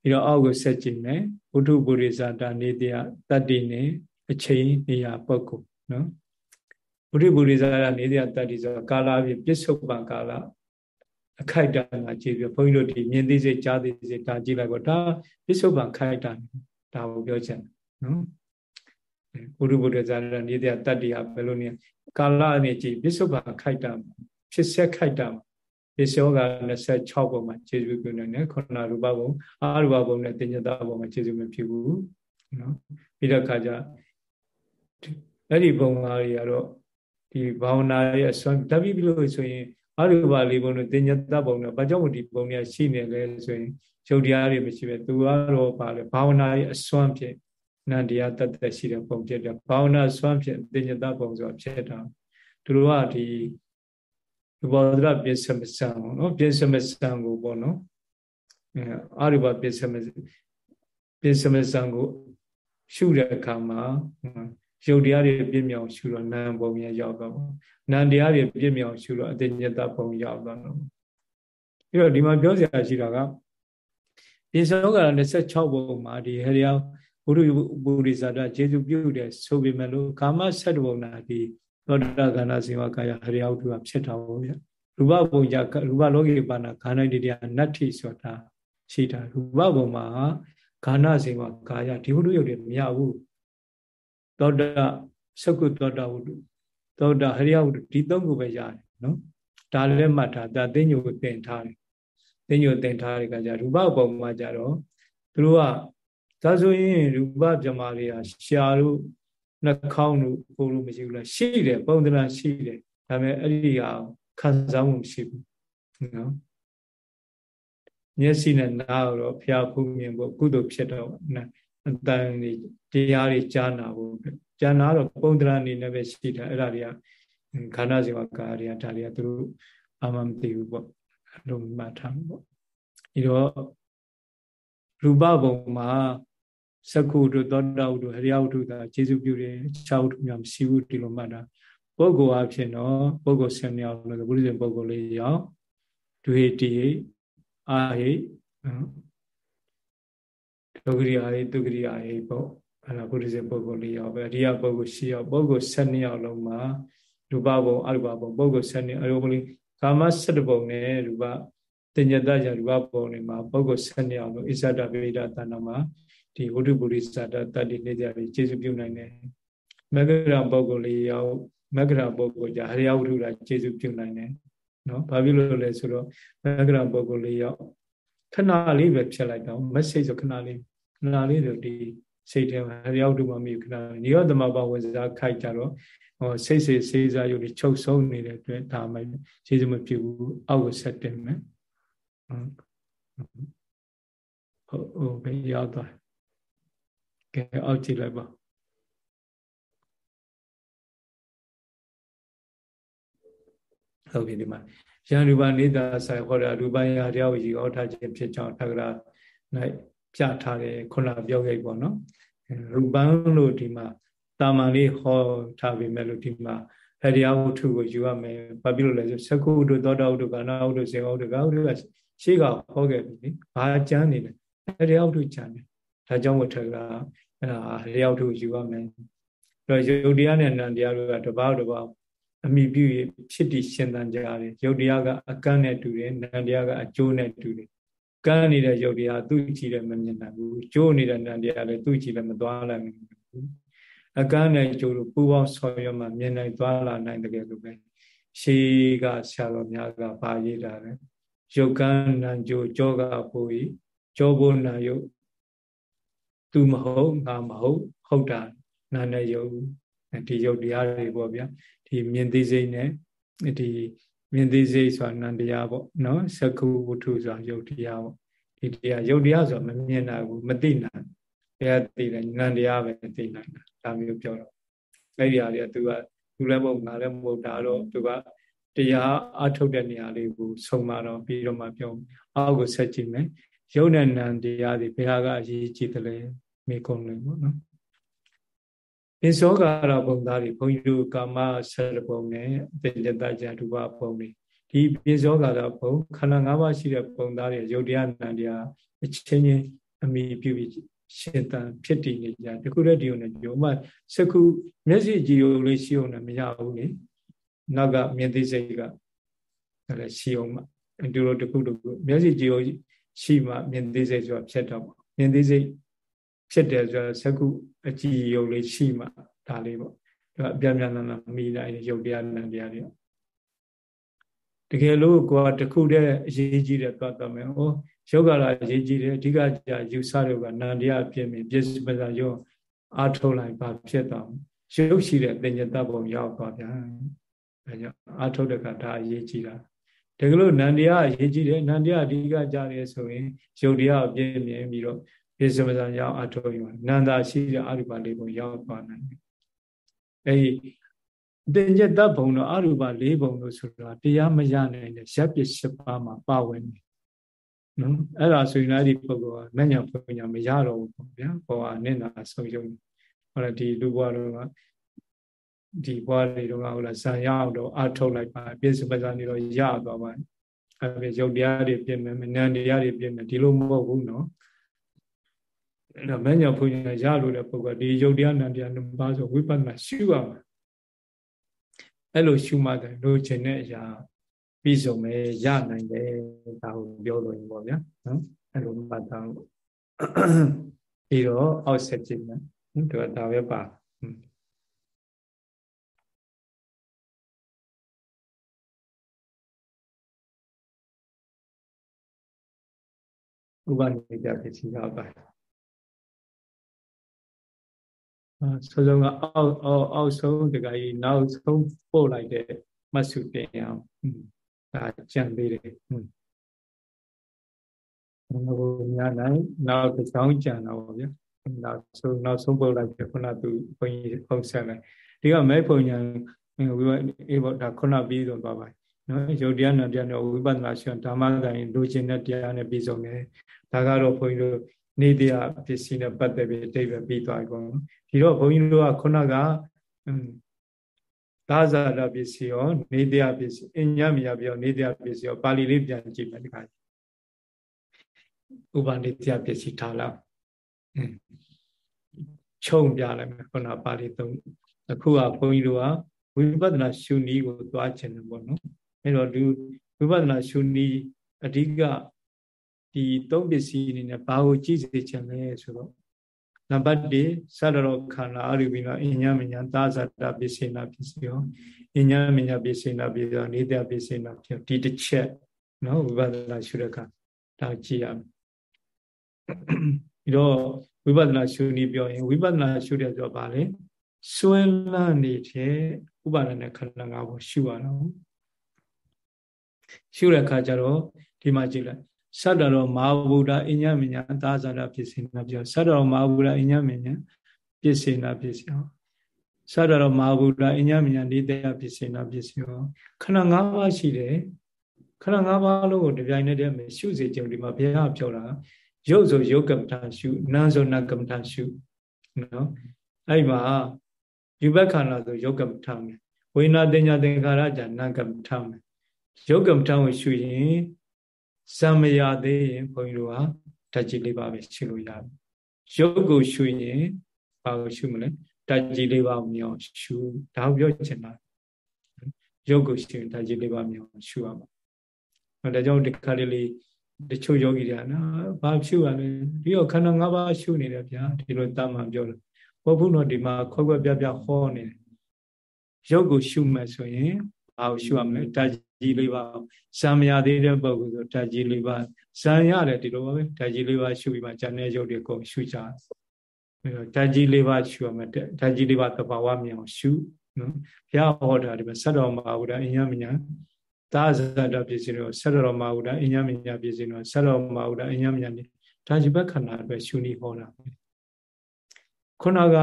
ပြီးတော့အောက်ကိုဆက်ကြည့်မယ်ဘုထုပုရိသတာနေတရားတတ္တိနဲ့အချိန်နေရာပုဂ္ဂိုလ်နော်ဘုထုပုရိသတာနေတရားတတ္တိဆိုကာလပြည့်ပစ္စုပန်ကာလအခိုက်တန်ကကြည့်ပြီးဘုန်းကြီးတို့ဒီမြင်သိစေကြားသိစေဒါကြည့်လိုက်ပေါ့ဒါပစ္စုပန်ခိုက်တန်ဒါကိုပြောချင်နော် ဘုရုဘုဒ္ဓဇာရနေတဲ့တတ္တိဟာဘယ်လိုနေကာလအနေကြည့်ပစ္စုပန်ခိုက်တန်ဖြစ်ဆက်ခိုက်တန်ပစ္စောက26ပုံမှာခြေစုပြုနေတယ်ခုနရူပဘုံအာရူပဘုံနဲ့တင်ညတဘုံမှာခြေစုမဖြစ်ဘူးနော်ပြီးတော့ခါကျအဲ့ဒီဘုံသားတွေကတော့ဒီဘာဝနာရဲ့အစွမ်းတပိပိလို့ဆိုရင်အရူပါလေးဘုံတို့တင်ညတဘုံတို့ဘာကြောင့်မဒီဘုံတွေရှိနေလဲဆိုရင်ယုတ်တရားတွေမရှိပဲသူကတော့ပါလေဘာဝနာရဲ့အစွမ်းဖြင့် နန္တရားတတ်သက်ရှိတဲ့ပုံဖြစ်တယ်ဘာဝနာစွမ်းဖြင့်တင်ညတဘုံဆိုတာဖြစ်တာသူတို့ကဒီဘောဓရပြစ္ဆမစံပေါ့နော်ပြစ္ဆမစံကိုပေါ့နော်အဲအရူပပြစ္ဆမပြစ္ဆမစံကိုရှုတဲ့အခါမှာရုပ်တရားတွေပြည့်မြောင်ရှုတော့နာမ်ဘုံရရောက်တော့နာမ်တရားတွေပြည့်မြောင်ရှုတော့အတ္တညတဘုံရောက်တော့ပြီးတော့ဒီမှာပြောစရာရှိတာကဒီသောက26ဘုံမှာဒီဟရိယ ဘုရုပုရိသတာခြေစုပြုတဲ့ဆိုပေမဲ့လို့ကာမ7ဘုံနာဒီသောတာကန္နာဇေဝကာယဟရိယဝတ္ထုကဖြစ်တာပေါ့ဗျရူပဘုံကြရူပလောကိပါဏခန္ဓာတိတရားနတ္ထိဆိုတာရှိတာရူပဘုံမှာခန္ဓာဇေဝကာယဒီဘုရုယုတ်တွေမရဘူးသောတာသကုသောတာဝတ္ထုသောတာဟရိယဝတ္ထုဒီသုံးခုပဲရတယ်နော်ဒါလည်းမှတ်ထားဒါသိညိုသင်ထားတယ်သိညိုသင်ထားတဲ့ကကြရူပပုံမှာကြတော့သူတို့က ဒါဆိုရင်ရူပပြမာတွေကရှာတို့နှာခေါင်းတို့ကိုယ်တို့မရှိဘူးလားရှိတယ်ပုံသဏ္ဍာန်ရှိတယ်ဒါပေမဲ့အဲ့ဒီဟာခံစားမှုမရှိဘူးနော်မျက်စိနဲ့နားတော့ဖျားဖူးမြင်ဖို့ကုသိုလ်ဖြစ်တော့အတန်တရားတွေကြားနာဖို့ကြားနာတော့ပုံသဏ္ဍာန်အနေနဲ့ပဲရှိတာအဲ့ဒါတွေကခန္ဓာစီဝကာတွေကဒါတွေကသူတို့အာမမသိဘူးပေါ့အဲ့လိုမှတ်ထားပေါ့ဒီတော့ရူပဘုံမှာ သက္ခုတို့သောတာဝတ္ထုဟရိယဝတ္ထုသာခြေစုပြုတယ်ခြားဝတ္ထုများမရှိဘူးဒီလိုမှတ်တာပုဂ္ဂိုလ်အဖြစ်တော့ပုဂ္ဂိုလ်ဆင်မြောက်လို့ဘုရားရှင်ပုဂ္ဂိုလ်လေးရောက်ဒွေတီအာဟိဒုက္ခရိယာဟိဒုက္ခရိယာဟိပေါ့အဲ့ဒါဘုရားရှင်ပုဂ္ဂိုလ်လေးရောက်ပဲအရိယပုဂ္ဂိုလ်ရှိရောက်ပုဂ္ဂိုလ်7ယောက်လုံးမှာရူပဘုံအရူပဘုံပုဂ္ဂိုလ်7ယောက်အရုပ်လေးကာမ7ဘုံနဲ့ရူပတင်ညတရရူပဘုံတွေမှာပုဂ္ဂိုလ်7ယောက်လုံးဣဇဒဗေဒတဏ္ဍမှာ ဒီဝိတုပုရိသတတတ္တိနေကြပြီးကျေစုပြုနိုင်တယ်မဂ္ဂရပုဂ္ဂိုလ်လေးရောက်မဂ္ဂရပုဂ္ဂိုလ်ကြဟရိယဝိတုရာကျေစုပြုနိုင်တယ်နော်ဘာဖြစ်လို့လဲဆိုတော့မဂ္ဂရပုဂ္ဂိုလ်လေးရောက်ခဏလေးပဲဖြတ်လိုက်တော့မစိတ်ဆိုခဏလေးခဏလေးဆိုဒီစိတ်ထဲမှာဟရိယဝိတုမမီခဏနိရောဓမဘဝင်စားခိုက်ကြတော့ဟောစိတ်စိတ်စေးစားယုတ်တွေချုပ်ဆုံးနေတဲ့အတွက်ဒါမှကျေစုမပြုဘူးအောက်ကိုဆက်တင်မယ်ဟုတ်ဟုတ်ဘယ်ရောက်သွား ကဲအောက်ကြည့်လိုက်ပါဟုတ်ပြီဒီမှာယံရူပနေတာဆိုင်ဟောတာရူပယတရားကိုရောထားခြင်းဖြစ်ကြောင်းထက္ကရာ၌ပြထားတယ်ခုနပြောခဲ့ပေါ့နော်ရူပံလို့ဒီမှာတာမန်လေးဟောထားပြီမဲ့လို့ဒီမှာအရိယဝတ္ထုကိုယူရမယ်ဘာဖြစ်လို့လဲဆိုသကုဝတ္ထုသောတာဝတ္ထုကာနာဝတ္ထုစေဝတ္ထုကာဝတ္ထုကရှေ့ကဟောခဲ့ပြီဘာကျမ်းနေလဲအရိယဝတ္ထုကျမ်းတယ်ဒါကြောင့်ဝတ္ထုက အဲ့ဒါအရိယဝတ္ထုယူရမယ်အဲ့တော့ယုတ်တရားနဲ့နံတရားတို့ကတပေါက်တပေါက်အမိပြုဖြစ်တည်ရှင်သန်ကြတယ်ယုတ်တရားကအကန့်နဲ့တူတယ်နံတရားကအကျိုးနဲ့တူတယ်ကန့်နေတဲ့ယုတ်တရားသူ့ကြည့်လည်းမမြင်နိုင်ဘူးကျိုးနေတဲ့နံတရားလည်းသူ့ကြည့်လည်းမသွားနိုင်ဘူးအကန့်နဲ့ကျိုးတို့ပူပေါင်းဆောင်ရွက်မှမြင်နိုင်သွားလာနိုင်တယ်လို့ပဲရှေးကဆရာတော်များကပါရေးတာလေယုတ်ကန်းနံကျိုးကြောကပူဤကြောဘုနာယုတ် သူမဟုတ်ငါမဟုတ်ဟုတ်တာနာနဲ့ယုတ်ဒီယုတ်တရားတွေပေါ့ဗျာဒီမြင်သိစိတ်နဲ့ဒီမြင်သိစိတ်ဆိုတာနန္တရားပေါ့နော်သက္ကုဝတ္ထုဆိုတာယုတ်တရားပေါ့ဒီတရားယုတ်တရားဆိုတာမမြင်နိုင်ဘူးမသိနိုင်တရားသိတယ်နန္တရားပဲသိနိုင်တာဒါမျိုးပြောတော့အဲ့ဒီဟာတွေကသူကသူလည်းမဟုတ်ငါလည်းမဟုတ်ဒါတော့သူကတရားအထုတ်တဲ့နေရာလေးကိုဆုံမတော့ပြီးတော့မှပြောအောက်ကိုဆက်ကြည့်မယ်ယုတ်နဲ့နံတရားတွေဘယ်ဟာကအရေးကြီးတယ်လဲ မေကုံလေးပေါ့နော်ပိစောကာရဘုံသားတွေဘုန်းကြီးတို့ကာမဆက်ဘုံနဲ့အတ္တတကြဒုဘဘုံတွေဒီပိစောကာရဘုံခန္ဓာ၅ပါးရှိတဲ့ဘုံသားတွေယုတ်တရားနံတရားအချင်းချင်းအမိပြုပြီးရှင်တန်ဖြစ်တည်နေကြတခုတည်းဒီုံနဲ့ဒီုံမှစကုမျက်စိကြည့်ုံလေးရှိုံနဲ့မရဘူးလေနောက်ကမြင်သိစိတ်ကလည်းရှိအောင်မှဒီလိုတခုတခုမျက်စိကြည့်ုံရှိမှမြင်သိစိတ်ဆိုတာဖြစ်တော့မြင်သိစိတ် ဖြစ်တယ်ဆိုတော့သကုအကြည်ယုတ်လေးရှိမှဒါလေးပေါ့ဒါအပြပြနာနာမိလိုက်ရုပ်တရားနံတရားတွေတကယ်လို့ကိုကတခုတည်းအရေးကြီးတယ်သွားတော့မယ်ဟောယောဂလာအရေးကြီးတယ်အဓိကကြာယူဆတွေကနန္တရားဖြစ်မြင်ပြည့်စုံပါယောအာထုတ်လိုက်ပါဖြစ်တော့ရုပ်ရှိတဲ့တင်ညတဘုံရောက်သွားပြန်အဲကြောင့်အာထုတ်တဲ့ကဒါအရေးကြီးတာတကယ်လို့နန္တရားအရေးကြီးတယ်နန္တရားအဓိကကြတယ်ဆိုရင်ရုပ်တရားကိုပြည့်မြင်ပြီးတော့ ပြစ္ဆမဇာရောက်အာထုတ်ရင်နန္တာရှိတဲ့အရူပလေးဘုံရောက်သွားနိုင်တယ်အဲဒီတင်ညတဘုံတော့အရူပလေးဘုံလို့ဆိုတာတရားမရနိုင်တဲ့ရပ်ပစ္စပါမှာပါဝင်တယ်နော်အဲ့ဒါဆိုရင်လည်းဒီပုဂ္ဂိုလ်ကမညာပညာမရတော့ဘူးပေါ့ဗျာဘောကအနစ်နာဆုံးရှုံးဟောဒီလူဘွားတော့ကဒီဘွားတွေတော့ဟုတ်လားဇာရအောင်တော့အထုတ်လိုက်ပါပြည့်စုံပါးနေတော့ရသွားပါအဲ့ဒီရုပ်တရားတွေပြင်မယ်နံတရားတွေပြင်မယ်ဒီလိုမဟုတ်ဘူးနော် အဲ့တော့မညာပညာရလို့တဲ့ပုဂ္ဂိုလ်ဒီရုပ်တရားနံတရားနှစ်ပါးဆိုဝိပဿနာရှုရမှာအဲ့လိုရှုမှတယ်လိုချင်တဲ့အရာပြီးဆုံးပဲရနိုင်တယ်ဒါကိုပြောလို့ရင်ပေါ့ဗျာနော်အဲ့လိုမှတ်သားလို့ပြီးတော့အောက်ဆက်ကြည့်မယ်နော်ဒါဒါပဲပါဥပနိဒပစ္စည်းရောက်ပါ ဆောဆုံးကအောက်အောက်အောက်ဆုံးတခါကြီးနောက်ဆုံးပို့လိုက်တဲ့မှတ်စုတင်အောင်ဒါကြံသေးတယ်ဟုတ်ဘုရားနိုင်နောက်တစ်ချောင်းကြံတော့ဗျာနောက်ဆုံးနောက်ဆုံးပုတ်လိုက်ခုနသူဘုန်းကြီးဖုံးဆက်လိုက်ဒီကမဲဖုန်ညာဝိဝအေးပေါ့ဒါခုနပြီးတော့သွားပါနော်ယုတ်တရားနာတရားနဲ့ဝိပဿနာရှင်ဓမ္မကံလိုချင်တဲ့တရားနဲ့ပြီးဆုံးတယ်ဒါကတော့ဘုန်းကြီးတို့ နေတရားပစ္စည်းနဲ့ပတ်သက်ပြီးအတိတ်ပဲပြီးသွားပြီပေါ့နော်ဒီတော့ဘုန်းကြီးတို့ကခုနကသာဇာတပစ္စည်းရောနေတရားပစ္စည်းအညမယပြောနေတရားပစ္စည်းရောပါဠိလေးပြန်ကြည့်မယ်ဒီခါဥပနိတရားပစ္စည်းထားလောက်ခြုံပြလိုက်မယ်ခုနပါဠိသုံးအခုကဘုန်းကြီးတို့ကဝိပဿနာရှုနည်းကိုသွားခြင်းတယ်ပေါ့နော်အဲ့တော့ဒီဝိပဿနာရှုနည်းအဓိက ဒီသုံးပစ္စည်းအနေနဲ့ဘာကိုကြည့်စေချင်လဲဆိုတော့နံပါတ်1သတ္တရောခန္ဓာအရိပိနောအညမညာသာဇတပစ္စေနာပစ္စယောအညမညာပစ္စေနာပစ္စယောနေတဲ့ပစ္စေနာဖြစ်ဒီတစ်ချက်နော်ဝိပဿနာရှုတဲ့အခါဒါကြည့်ရမယ်ပြီးတော့ဝိပဿနာရှုနည်းပြောရင်ဝိပဿနာရှုတဲ့ဆိုတော့ဗာလေစွဲလန်းနေတဲ့ဥပါဒณะခန္ဓာ၅ပါးရှုရတော့ရှုတဲ့အခါကျတော့ဒီမှာကြည့်လိုက် သတ္တရောမဟာဗုဒ္ဓအညမညာသာဇာတဖြစ်စေနာပြောသတ္တရောမဟာဗုဒ္ဓအညမညာဖြစ်စေနာဖြစ်စေဟောသတ္တရောမဟာဗုဒ္ဓအညမညာနေတရားဖြစ်စေနာဖြစ်စေဟောခဏ၅ပါးရှိတယ်ခဏ၅ပါးလုံးကိုတပြိုင်နက်တည်းရှုစေခြင်းဒီမှာဘုရားပြောတာရုပ်ဆိုရုပ်ကမ္မထာရှုနာမ်ဆိုနာကမ္မထာရှုနော်အဲ့မှာယူဘက်ခန္ဓာဆိုရုပ်ကမ္မထာမယ်ဝိညာဉ်တင်ညာသင်္ခါရကြနာကမ္မထာမယ်ရုပ်ကမ္မထာကိုရှုရင် ဇံမရသေးရင်ဘုန်းကြီးတို့ဟာဓာတ်ကြီးလေးပါပဲရှုလို့ရတယ်ရုပ်ကိုရှုရင်ဘာကိုရှုမလဲဓာတ်ကြီးလေးပါမြောင်ရှုဒါကိုပြောချင်တာရုပ်ကိုရှုရင်ဓာတ်ကြီးလေးပါမြောင်ရှုရမှာဒါကြောင့်ဒီခါလေးလေးတချို့ယောဂီတွေကနော်ဘာရှုရလဲဒီတော့ခန္ဓာ၅ပါးရှုနေတယ်ဗျာဒီလိုတမန်ပြောလို့ဘုဘုတော့ဒီမှာခွဲခွဲပြားပြားဟောနေတယ်ရုပ်ကိုရှုမယ်ဆိုရင် ဘာကိုရှုရမလဲဓာတ်ကြီးလေးပါဇံမရသေးတဲ့ပုဂ္ဂိုလ်ဆိုဓာတ်ကြီးလေးပါဇံရတယ်ဒီလိုပါပဲဓာတ်ကြီးလေးပါရှုပြီးမှဉာဏ်နဲ့ရုပ်တွေကုန်ရှုကြအဲတော့ဓာတ်ကြီးလေးပါရှုရမယ်ဓာတ်ကြီးလေးပါသဘာဝမြင်အောင်ရှုနော်ဘုရားဟောတာဒီမှာဆက်တော်မှာဘုရားအညမညာသာဇာတပစ္စည်းတော့ဆက်တော်မှာဘုရားအညမညာပစ္စည်းတော့ဆက်တော်မှာဘုရားအညမညာနေဓာတ်ကြီးဘက်ခန္ဓာပဲရှုနေဟောတာခုနက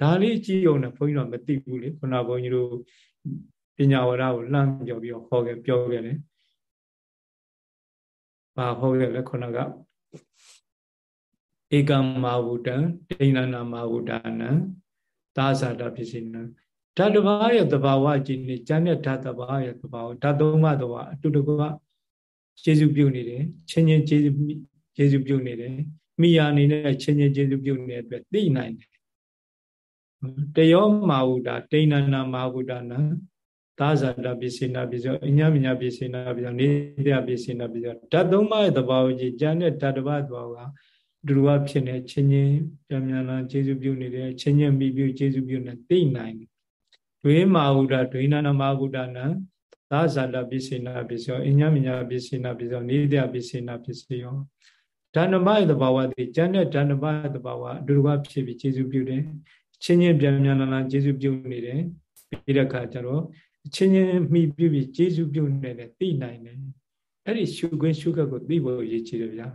ဒါလေးကြည့်အောင်နဲ့ဘုန်းကြီးတို့မသိဘူးလေခုနဘုန်းကြီးတို့ ပညာဝရကိုလှမ်းပြောပြီးတော့ဟောခဲ့ပြောခဲ့တယ်။ဘာဟောခဲ့လဲခုနကဧကမာဝုတံဒိဏနာမာဝုဒနံသာဇာတပစ္စည်းနံဓာတ်တစ်ပါးရဲ့သဘာဝကြည့်နေဉာဏ်နဲ့ဓာတ်တစ်ပါးရဲ့သဘာဝဓာတ်သုံးပါးတော့အတူတကွကျေစုပြုနေတယ်ချင်းချင်းကျေစုကျေစုပြုနေတယ်မိယာအနေနဲ့ချင်းချင်းကျေစုပြုနေတဲ့အတွက်သိနိုင်တယ်တယောမာဝုဒဒိဏနာမာဝုဒနံ သာဇာတပစ္စေနာပစ္စေအညမညာပစ္စေနာပစ္စေနေတရားပစ္စေနာပစ္စေဓာတ်သုံးပါးရဲ့သဘာဝကြီးဉာဏ်နဲ့ဓာတ်တစ်ပါးသဘာဝကဒုရဝဖြစ်နေချင်းချင်းပြန်ပြန်လာခြေစုပြုနေတယ်ချင်းချင်းမိပြုခြေစုပြုနေသိနိုင်တယ်ဒွေမာဟုဒဒွေနာနမဟုဒနံသာဇာတပစ္စေနာပစ္စေအညမညာပစ္စေနာပစ္စေနေတရားပစ္စေနာပစ္စေယောဓာနမရဲ့သဘာဝသည်ဉာဏ်နဲ့ဓာနမရဲ့သဘာဝဒုရဝဖြစ်ပြီးခြေစုပြုတယ်ချင်းချင်းပြန်ပြန်လာလာကျေစုပြုနေတယ်ပြီးတဲ့အခါကျတော့ ချင်းချင်းမှီပြုပြီးကျေစုပြုနေတယ်သိနိုင်တယ်အဲ့ဒီရှုခွင့်ရှုခက်ကိုသိဖို့ရည်ကြည်တယ်ဗျာ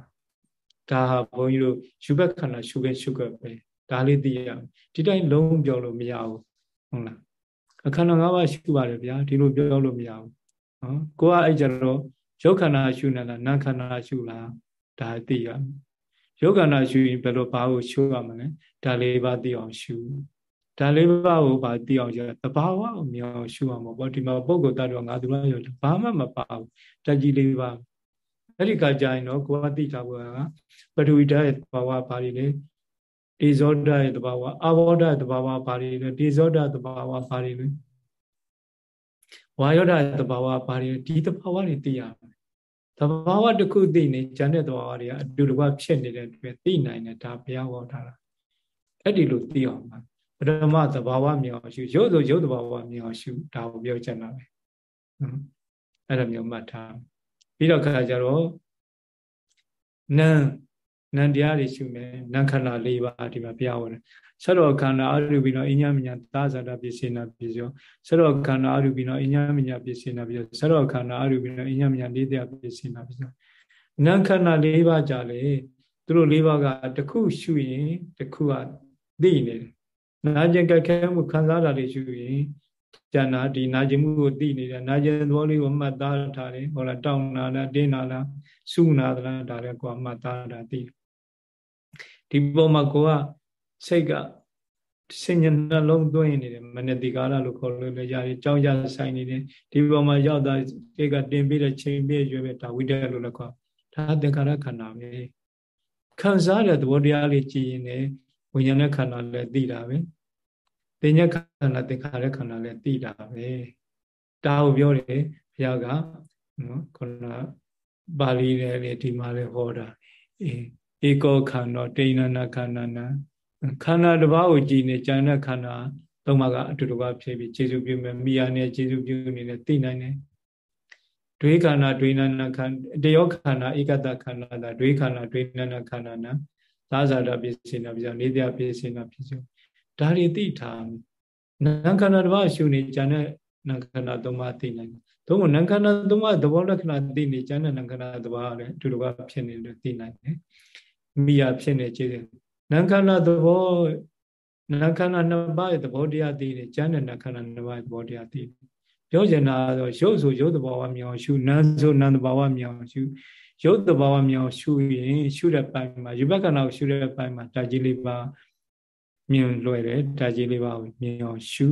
ဒါဟာဘုန်းကြီးတို့ရှုဘက်ခန္ဓာရှုခွင့်ရှုခက်ပဲဒါလေးသိရဒီတိုင်းလုံးပြောလို့မရဘူးဟုတ်လားအခန္ဓာ၅ပါးရှုပါတယ်ဗျာဒီလိုပြောလို့မရဘူးနော်ကိုကအဲ့ကြတော့ရုပ်ခန္ဓာရှုနေလားနာမ်ခန္ဓာရှုလားဒါသိရရုပ်ခန္ဓာရှုရင်ဘယ်လိုဘာကိုရှုရမလဲဒါလေးပါသိအောင်ရှု ဒါလေးပါကိုဘာသိအောင်ရှုသဘာဝကိုမြင်အောင်ရှုအောင်ပေါ့ဒီမှာပုဂ္ဂိုလ်တ attva ငါသူလားရောဘာမှမပါဘူးတက်ကြီးလေးပါအဲ့ဒီကကြရင်တော့ကိုယ်ကသိတာကပထဝီဓာတ်ရဲ့သဘာဝဘာတွေလဲဒေဇောဓာတ်ရဲ့သဘာဝအဘောဓာတ်သဘာဝဘာတွေလဲဒေဇောဓာတ်သဘာဝဘာတွေလဲဝါယောဓာတ်သဘာဝဘာတွေဒီသဘာဝတွေသိရမယ်သဘာဝတစ်ခုသိနေဉာဏ်တဲ့သဘာဝတွေကအတူတကွဖြစ်နေတဲ့အတွက်သိနိုင်တယ်ဒါဘုရားဟောထားတာအဲ့ဒီလိုသိအောင်ပါ ပထမသဘာဝမြောင်ရှုရုပ်ဆိုရုပ်သဘာဝမြောင်ရှုဒါကိုပြောချင်တာပဲနော်အဲ့လိုမျိုးမှတ်ထားပြီးတော့ခါကြတော့နံနံတရားတွေရှုမယ်နံခန္ဓာ၄ပါးဒီမှာပြဟောတယ်ဆရောခန္ဓာအရူပိနောအညမညာသာဇာတပစ္စေနာပစ္စယောဆရောခန္ဓာအရူပိနောအညမညာပစ္စေနာပစ္စယောဆရောခန္ဓာအရူပိနောအညမညာလေးတရားပစ္စေနာပစ္စယောနံခန္ဓာ၄ပါးကြလေသူတို့၄ပါးကတစ်ခုရှုရင်တစ်ခုကသိနေတယ် နာကျင်ကြက်ခဲမှုခံစားတာတွေရှုရင်ကျန်တာဒီနာကျင်မှုကိုသိနေတယ်နာကျင်သဘောလေးကိုမှတ်သားထားတယ်ဟောလားတောင်းနာလားတင်းနာလားစုနာသလားဒါလည်းကိုယ်မှတ်သားတာသိဒီပုံမှာကိုကစိတ်ကစဉ္ညာနှလုံးသွင်းနေတယ်မနတိကာလလို့ခေါ်လို့လည်းရတယ်ကြောင်းရဆိုင်နေတယ်ဒီပုံမှာရောက်တာဒီကတင်ပြီးတဲ့ချိန်ပြည့်ရွယ်ပဲဒါဝိတ္တလို့လည်းခေါ်ဒါသင်္ခါရခန္ဓာပဲခံစားတဲ့သဘောတရားလေးကြည်ရင်လည်း ဝိညာဉ်နဲ့ခန္ဓာလည်းသိတာပဲသင်္ညခန္ဓာသင်္ခါရခန္ဓာလည်းသိတာပဲဒါကိုပြောတယ်ဘုရားကနော်ခုနပါဠိနဲ့ဒီမှာလည်းဟောတာဧကောခန္ဓာတိဏနာခန္ဓာနာခန္ဓာတစ်ပါးကိုကြည်နေကြံတဲ့ခန္ဓာသုံးပါးကအတူတူပါဖြစ်ပြီးခြေစုပ်ပြုမယ်မိယာနဲ့ခြေစုပ်ပြုနေနဲ့သိနိုင်တယ်ဒွေခန္ဓာဒွေနနာခန္ဓာတယောခန္ဓာဧကတခန္ဓာဒါဒွေခန္ဓာဒွေနနာခန္ဓာနာ သာဇာတပစ္စေနာပစ္စယနေတရားပစ္စေနာပစ္စယဒါတွေသိထားနာခန္ဓာတစ်ပါးရှုနေကြတဲ့နာခန္ဓာသုံးပါးသိနိုင်တယ်။သို့မဟုတ်နာခန္ဓာသုံးပါးသဘောလက္ခဏာသိနေကြတဲ့နာခန္ဓာတစ်ပါးလည်းအတူတူပါဖြစ်နေလို့သိနိုင်တယ်။မိယာဖြစ်နေခြင်းနာခန္ဓာသဘောနာခန္ဓာနှစ်ပါးရဲ့သဘောတရားသိနေကြတဲ့နာခန္ဓာနှစ်ပါးရဲ့သဘောတရားသိပြောချင်တာဆိုရုပ်ဆိုရုပ်သဘောဝမြောင်ရှုနာဆိုနာသဘောဝမြောင်ရှု ရုပ်သဘောဝမြောင်ရှုရင်ရှုတဲ့ပိုင်းမှာယူဘကနာကိုရှုတဲ့ပိုင်းမှာတာကြီးလေးပါမြင်လွယ်တယ်ဒါကြီးလေးပါကိုမြင်အောင်ရှု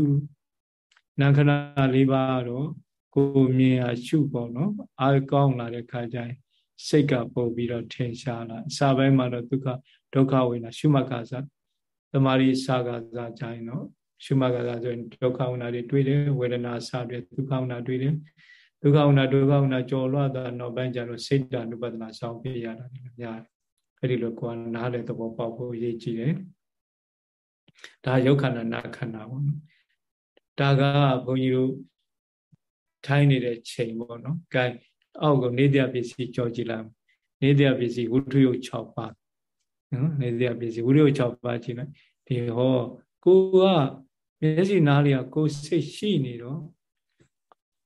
နာခဏလေးပါတော့ကိုမြင်အောင်ရှုပေါ့နော်အာကောင်းလာတဲ့ခါကျရင်စိတ်ကပုတ်ပြီးတော့ထင်ရှားလာအစာပိုင်းမှာတော့ဒုက္ခဒုက္ခဝေဒနာရှုမှတ်ကားစားတမာရီစာကားစားကြရင်တော့ရှုမှတ်ကားစားဆိုရင်ဒုက္ခဝေဒနာတွေတွေ့တယ်ဝေဒနာစာတွေဒုက္ခဝေဒနာတွေ့တယ် ဒုက္ခဝေဒနာဒုက္ခဝေဒနာကြော်လွှတ်တာနောက်ပိုင်းကျတော့စိတ်တ ानु ပဒနာစောင့်ပြရတာလည်းများတယ်အဲ့ဒီလိုကိုယ်ကနားလေသဘောပေါက်ဖို့အရေးကြီးတယ်ဒါယုတ်ခန္ဓာနာခန္ဓာပေါ့နော်ဒါကဘုန်းကြီးတို့ထိုင်းနေတဲ့ချိန်ပေါ့နော်။ gain အောက်ကိုနေတရားပစ္စည်းကြောကြည့်လိုက်နေတရားပစ္စည်းဝိထုယုတ်6ပါးနော်နေတရားပစ္စည်းဝိထုယုတ်6ပါးကြည့်လိုက်ဒီဟောကိုကမျက်စိနားလေးကကိုစိတ်ရှိနေတော့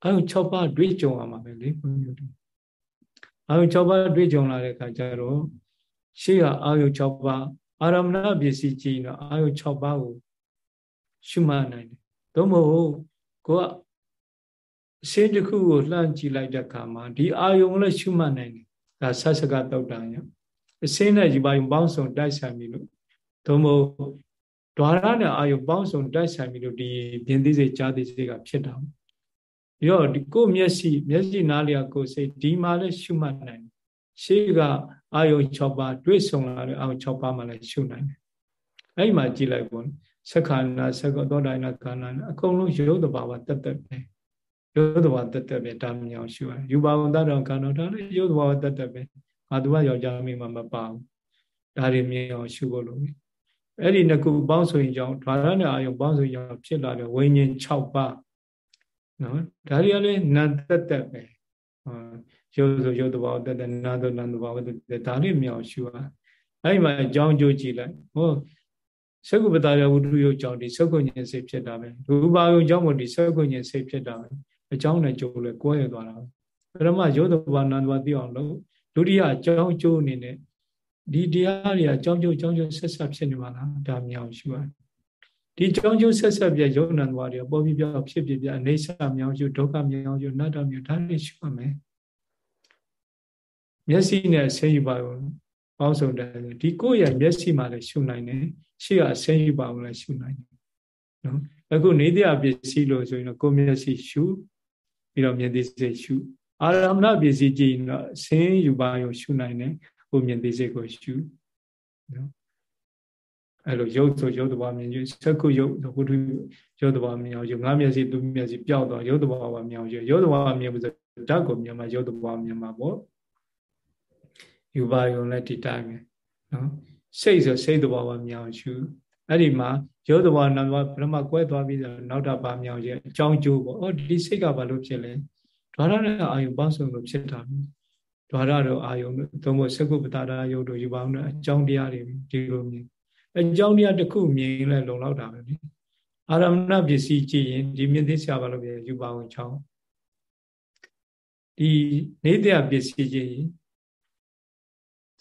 အာယု6ပါးတွေးကြုံရမှာပဲလေဘုန်းကြီးတို့အာယု6ပါးတွေးကြုံလာတဲ့အခါကျတော့ရှေ့ကအာယု6ပါးအာရမဏပစ္စည်းကြည့်တော့အာယု6ပါးကိုရှုမှတ်နိုင်တယ်သို့မဟုတ်ကိုကအရှင်းတစ်ခုကိုလှမ်းကြည့်လိုက်တဲ့အခါမှာဒီအာယုံလည်းရှုမှတ်နိုင်တယ်ဒါဆက်စကတုတ်တန်ရအရှင်းနဲ့ဒီပါယုံပေါင်းစုံတိုက်ဆိုင်ပြီလို့သို့မဟုတ်ဒွါရနဲ့အာယုံပေါင်းစုံတိုက်ဆိုင်ပြီလို့ဒီပြင်းသိစေကြားသိစေကဖြစ်တာ ပြီးတော့ဒီကိုမျက်စိမျက်စိနားလျာကိုစိတ်ဒီမှာလည်းရှုမှတ်နိုင်တယ်ရှေ့ကအာယုံ6ပါးတွေ့ဆုံလာတဲ့အာယုံ6ပါးမှလည်းရှုနိုင်တယ်အဲ့ဒီမှာကြည့်လိုက်ပေါ့စက္ခဏစက္ကသောတာနာကာနာအကုန်လုံးရုပ်တဘာဝတက်တက်ပဲရုပ်တဘာဝတက်တက်ပဲဒါမြောင်ရှုရယူပါဝန်တတော်ကာနောဒါလည်းရုပ်တဘာဝတက်တက်ပဲငါသူကယောက်ျားမိန်းမမပါဘူးဒါတွေမြောင်ရှုဖို့လို့အဲ့ဒီနှစ်ခုပေါင်းဆိုရင်ကြောင့်ဓာရနဲ့အာယုံပေါင်းဆိုရင်ဖြစ်လာတဲ့ဝိညာဉ်6ပါး နော်ဒါတွေကလည်းနံတက်တက်ပဲရုပ်ဆိုရုပ်တဘာဝတက်တက်နာဆိုနာတဘာဝတက်တက်ဒါလေးမြောင်ရှုရအဲ့ဒီမှာအကြောင်းကြိုးကြည့်လိုက်ဟောသက္ကုပတာရဝတ္ထုယုတ်ကြောင့်ဒီသက္ကုညင်စိတ်ဖြစ်တာပဲရူပါယုံကြောင့်မို့ဒီသက္ကုညင်စိတ်ဖြစ်တာပဲအကြောင်းနဲ့ကြိုးလဲကွဲရသွားတာပရမယောသဘာနန္ဒဝသိအောင်လို့ဒုတိယအကြောင်းကျိုးအနေနဲ့ဒီတရားတွေအကြောင်းကျိုးအကြောင်းကျိုးဆက်ဆက်ဖြစ်နေပါလားဒါမြောင်ရှိပါတယ် ဒီကြောင်းကျိုးဆက်ဆက်ပြယုံနံသွားတွေပေါ်ပြီးပြောက်ဖြစ်ဖြစ်ပြအနေဆာမြောင်ကျိုးဒုက္ခမြောင်ကျိုးနတ္တမြောင်ဒါတွေရှိပါမယ်မျက်စိနဲ့ဆင်းယူပါဦးပေါင်းစုံတယ်ဒီကိုယ့်ရဲ့မျက်စိမှလည်းရှုနိုင်တယ်ရှေ့ကဆင်းယူပါဦးလည်းရှုနိုင်တယ်နော်အခုနေတရားပစ္စည်းလို့ဆိုရင်တော့ကိုယ်မျက်စိရှုပြီးတော့မြင်သိစိတ်ရှုအာရမဏပစ္စည်းကြည့်ရင်တော့ဆင်းယူပါရောရှုနိုင်တယ်ကိုမြင်သိစိတ်ကိုရှုနော် အဲ့လိုရုပ်ဆိုရုပ်တဘာမြင်ယူစက္ကုရုပ်ဝိတုရုပ်တဘာမြင်အောင်ယူငါမျက်စိသူမျက်စိပျောက်တော့ရုပ်တဘာဝမြင်အောင်ယူရုပ်တဘာမြင်ဖို့ဆိုဓာတ်ကိုမြင်မှရုပ်တဘာမြင်မှာပေါ့ယူပါယုံလည်းဒီတိုင်းပဲနော်စိတ်ဆိုစိတ်တဘာဝမြင်အောင်ရှုအဲ့ဒီမှာရုပ်တဘာနာမ်တဘာဘယ်မှာကွဲသွားပြီးတော့နောက်တာပါမြင်အောင်ယူအကြောင်းကျိုးပေါ့အော်ဒီစိတ်ကဘာလို့ဖြစ်လဲဓာရနဲ့အာယုပေါင်းစုံလို့ဖြစ်တာဓာရတော့အာယုသုံးဖို့စကုပ္ပတာရာယုတို့ယူပါအောင်အကြောင်းတရားတွေဒီလိုမြင် အကြောင်းတရားတစ်ခုမြင်လဲလုံလောက်တာပဲလေအာရမဏပစ္စည်းကြည့်ရင်ဒီမြင်သိဆရာဘာလို့ပြယူပါအောင်ချောင်းဒီနေတရားပစ္စည်းကြည့်ရင်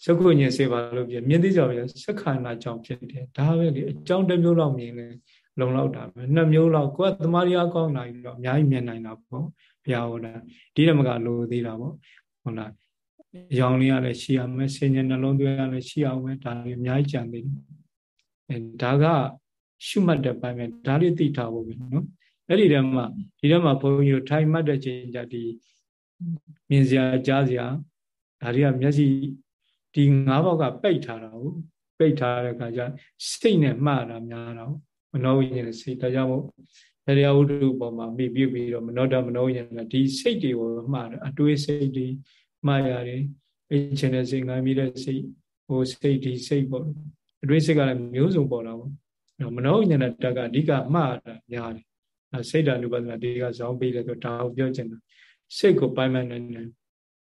စကုညင်စေပါလို့ပြမြင်သိကြပါရစက္ခဏာကြောင့်ဖြစ်တယ်ဒါပဲလေအကြောင်းတစ်မျိုးလောက်မြင်လဲလုံလောက်တာပဲနှစ်မျိုးလောက်ကိုယ်ကသမားရီအကောင်းလာပြီးတော့အများကြီးမြင်နိုင်တာပေါ့ဘုရားဟောတာဒီဓမ္မကလိုသေးတာပေါ့ဟုတ်လားရောင်လေးရလည်းရှိရမယ်ဆင်ញနှလုံးသွင်းရလည်းရှိအောင်ပဲဒါတွေအများကြီးကြံသေးတယ် အဲဒါကရှုမှတ်တဲ့ပိုင်းပဲဒါလေးသိထားဖို့ပဲနော်အဲ့ဒီတည်းမှာဒီတည်းမှာဘုန်းကြီးတို့ထိုင်မှတ်တဲ့ချိန်ကြဒီမြင်စရာကြားစရာဒါတွေကမျက်စိဒီငါးဘောက်ကပိတ်ထားတာကိုပိတ်ထားတဲ့အခါကျစိတ်နဲ့မှားတာများတော့မနောဝိညာဉ်စိတ်ဒါကြောင့်မို့တရားဝတ္ထုပေါ်မှာမိပြုပြီးတော့မနောတမနောဝိညာဉ်ဒီစိတ်တွေကိုမှားတယ်အတွေးစိတ်တွေမှားရတယ်အချင်းတဲ့စိတ်ငါမြည်တဲ့စိတ်ဟိုစိတ်ဒီစိတ်ပေါ့ အတွေးစိတ်ကလည်းမျိုးစုံပေါ်တာပေါ့မနောဝိညာဉ်တက်ကအဓိကမှားတာများတယ်စိတ်ဓာတ်ဥပဒနာဒီကဇောင်းပေးတယ်ဆိုဒါကိုပြောချင်တာစိတ်ကိုပိုင်ပိုင်နိုင်နိုင်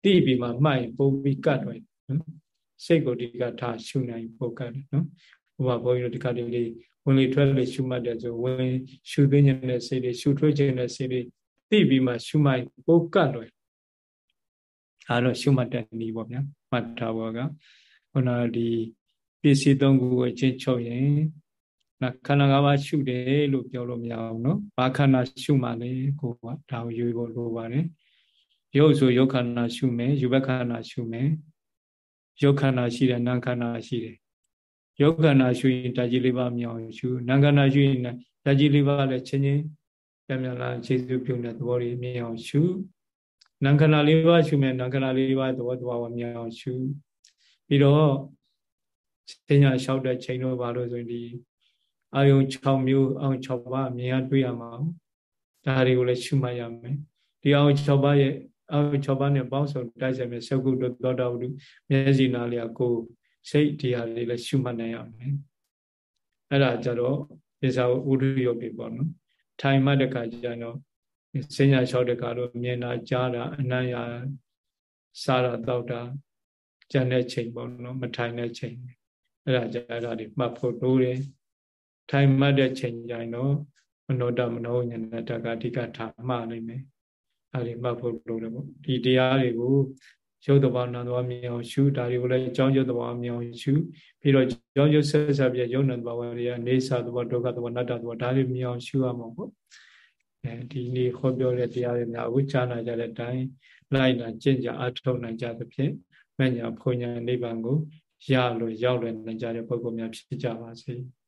တိပြီးမှမှိုက်ပုံပြီးကတ်တော့နော်စိတ်ကိုဒီကထားရှုနိုင်ပုတ်ကတ်တယ်နော်ဥပမာဘုန်းကြီးတို့ဒီကတည်းကဝင်လေထွက်လေရှုမှတ်တယ်ဆိုဝင်ရှုသွင်းခြင်းတဲ့စိတ်တွေရှုထွေးခြင်းတဲ့စိတ်တွေသိပြီးမှရှုမှတ်ပုတ်ကတ်တော့ဒါတော့ရှုမှတ်တဲ့နည်းပေါ့ဗျာမှတ်ထားဘောကခုနဒီ ပစ္စည်းသုံးခုကိုအချင်းချုပ်ရင်နာခန္ဓာ၅ပါးရှုတယ်လို့ပြောလို့မရအောင်နော်ဘာခန္ဓာရှုမှလဲကိုကဒါကိုရွေးဖို့လိုပါတယ်ရုပ်ဆိုရုပ်ခန္ဓာရှုမယ်ယူဘခန္ဓာရှုမယ်ရုပ်ခန္ဓာရှိတယ်နာမ်ခန္ဓာရှိတယ်ရုပ်ခန္ဓာရှုရင်ဓာကြီးလေးပါမြောင်ရှုနာမ်ခန္ဓာရှုရင်ဓာကြီးလေးပါလည်းချင်းချင်းပြန်ပြန်လာခြေစုပြုံတဲ့သဘောတွေမြောင်ရှုနာမ်ခန္ဓာလေးပါရှုမယ်နာမ်ခန္ဓာလေးပါသဘောသဘောမြောင်ရှုပြီးတော့ ပညာလျှောက်တဲ့ချိန်တော့ဘာလို့ဆိုရင်ဒီအာယုံ6မျိုးအောင်6ပါးမြင်ရတွေ့ရမှာဒါတွေကိုလည်းရှုမှတ်ရမယ်ဒီအောင်6ပါးရဲ့အောင်6ပါးနဲ့ပေါင်းစုံတိုက်ဆိုင်မဲ့သကုတ္တသောတာဝတ္ထုမျက်စိနာလျာကိုစိတ်တရားတွေလည်းရှုမှတ်နိုင်ရမယ်အဲ့ဒါကြတော့ပစ္စဝဥဒ္ဓယောပိပေါ့နော်ထိုင်မှတ်တဲ့ခါကျတော့စဉ္ညာလျှောက်တဲ့ခါတော့မြင်တာကြားတာအနံ့ရစားတာတောက်တာကြံတဲ့ချိန်ပေါ့နော်မထိုင်တဲ့ချိန် အဲ့ဒါကြအဲ့ဒါတွေမှတ်ဖို့လိုတယ်ထိုင်မှတ်တဲ့ချိန်ကျရင်တော့မနောတမနောဉာဏတကအဓိကထားမှနိုင်မယ်အဲ့ဒီမှတ်ဖို့လိုတယ်ပေါ့ဒီတရားတွေကိုရုပ်တဘာနာတဘာမြောင်ရှုဒါတွေကိုလည်းအကြောင်းရုပ်တဘာမြောင်ရှုပြီးတော့ကြောင်းရုပ်ဆက်ဆက်ပြရုပ်နံတဘာဝတွေကနေသတဘာဒုက္ခတဘာနတ္တတဘာဒါတွေမြောင်ရှုရမှာပေါ့အဲဒီနေ့ခေါ်ပြောတဲ့တရားတွေများအခုကြားနာကြတဲ့အတိုင်းလိုက်လာကျင့်ကြအထောက်နိုင်ကြသဖြင့်မညာဖွညာနိဗ္ဗာန်ကို ရလို့ရောက်လွယ်နိုင်ကြတဲ့ပုဂ္ဂိုလ်များဖြစ်ကြပါစေ။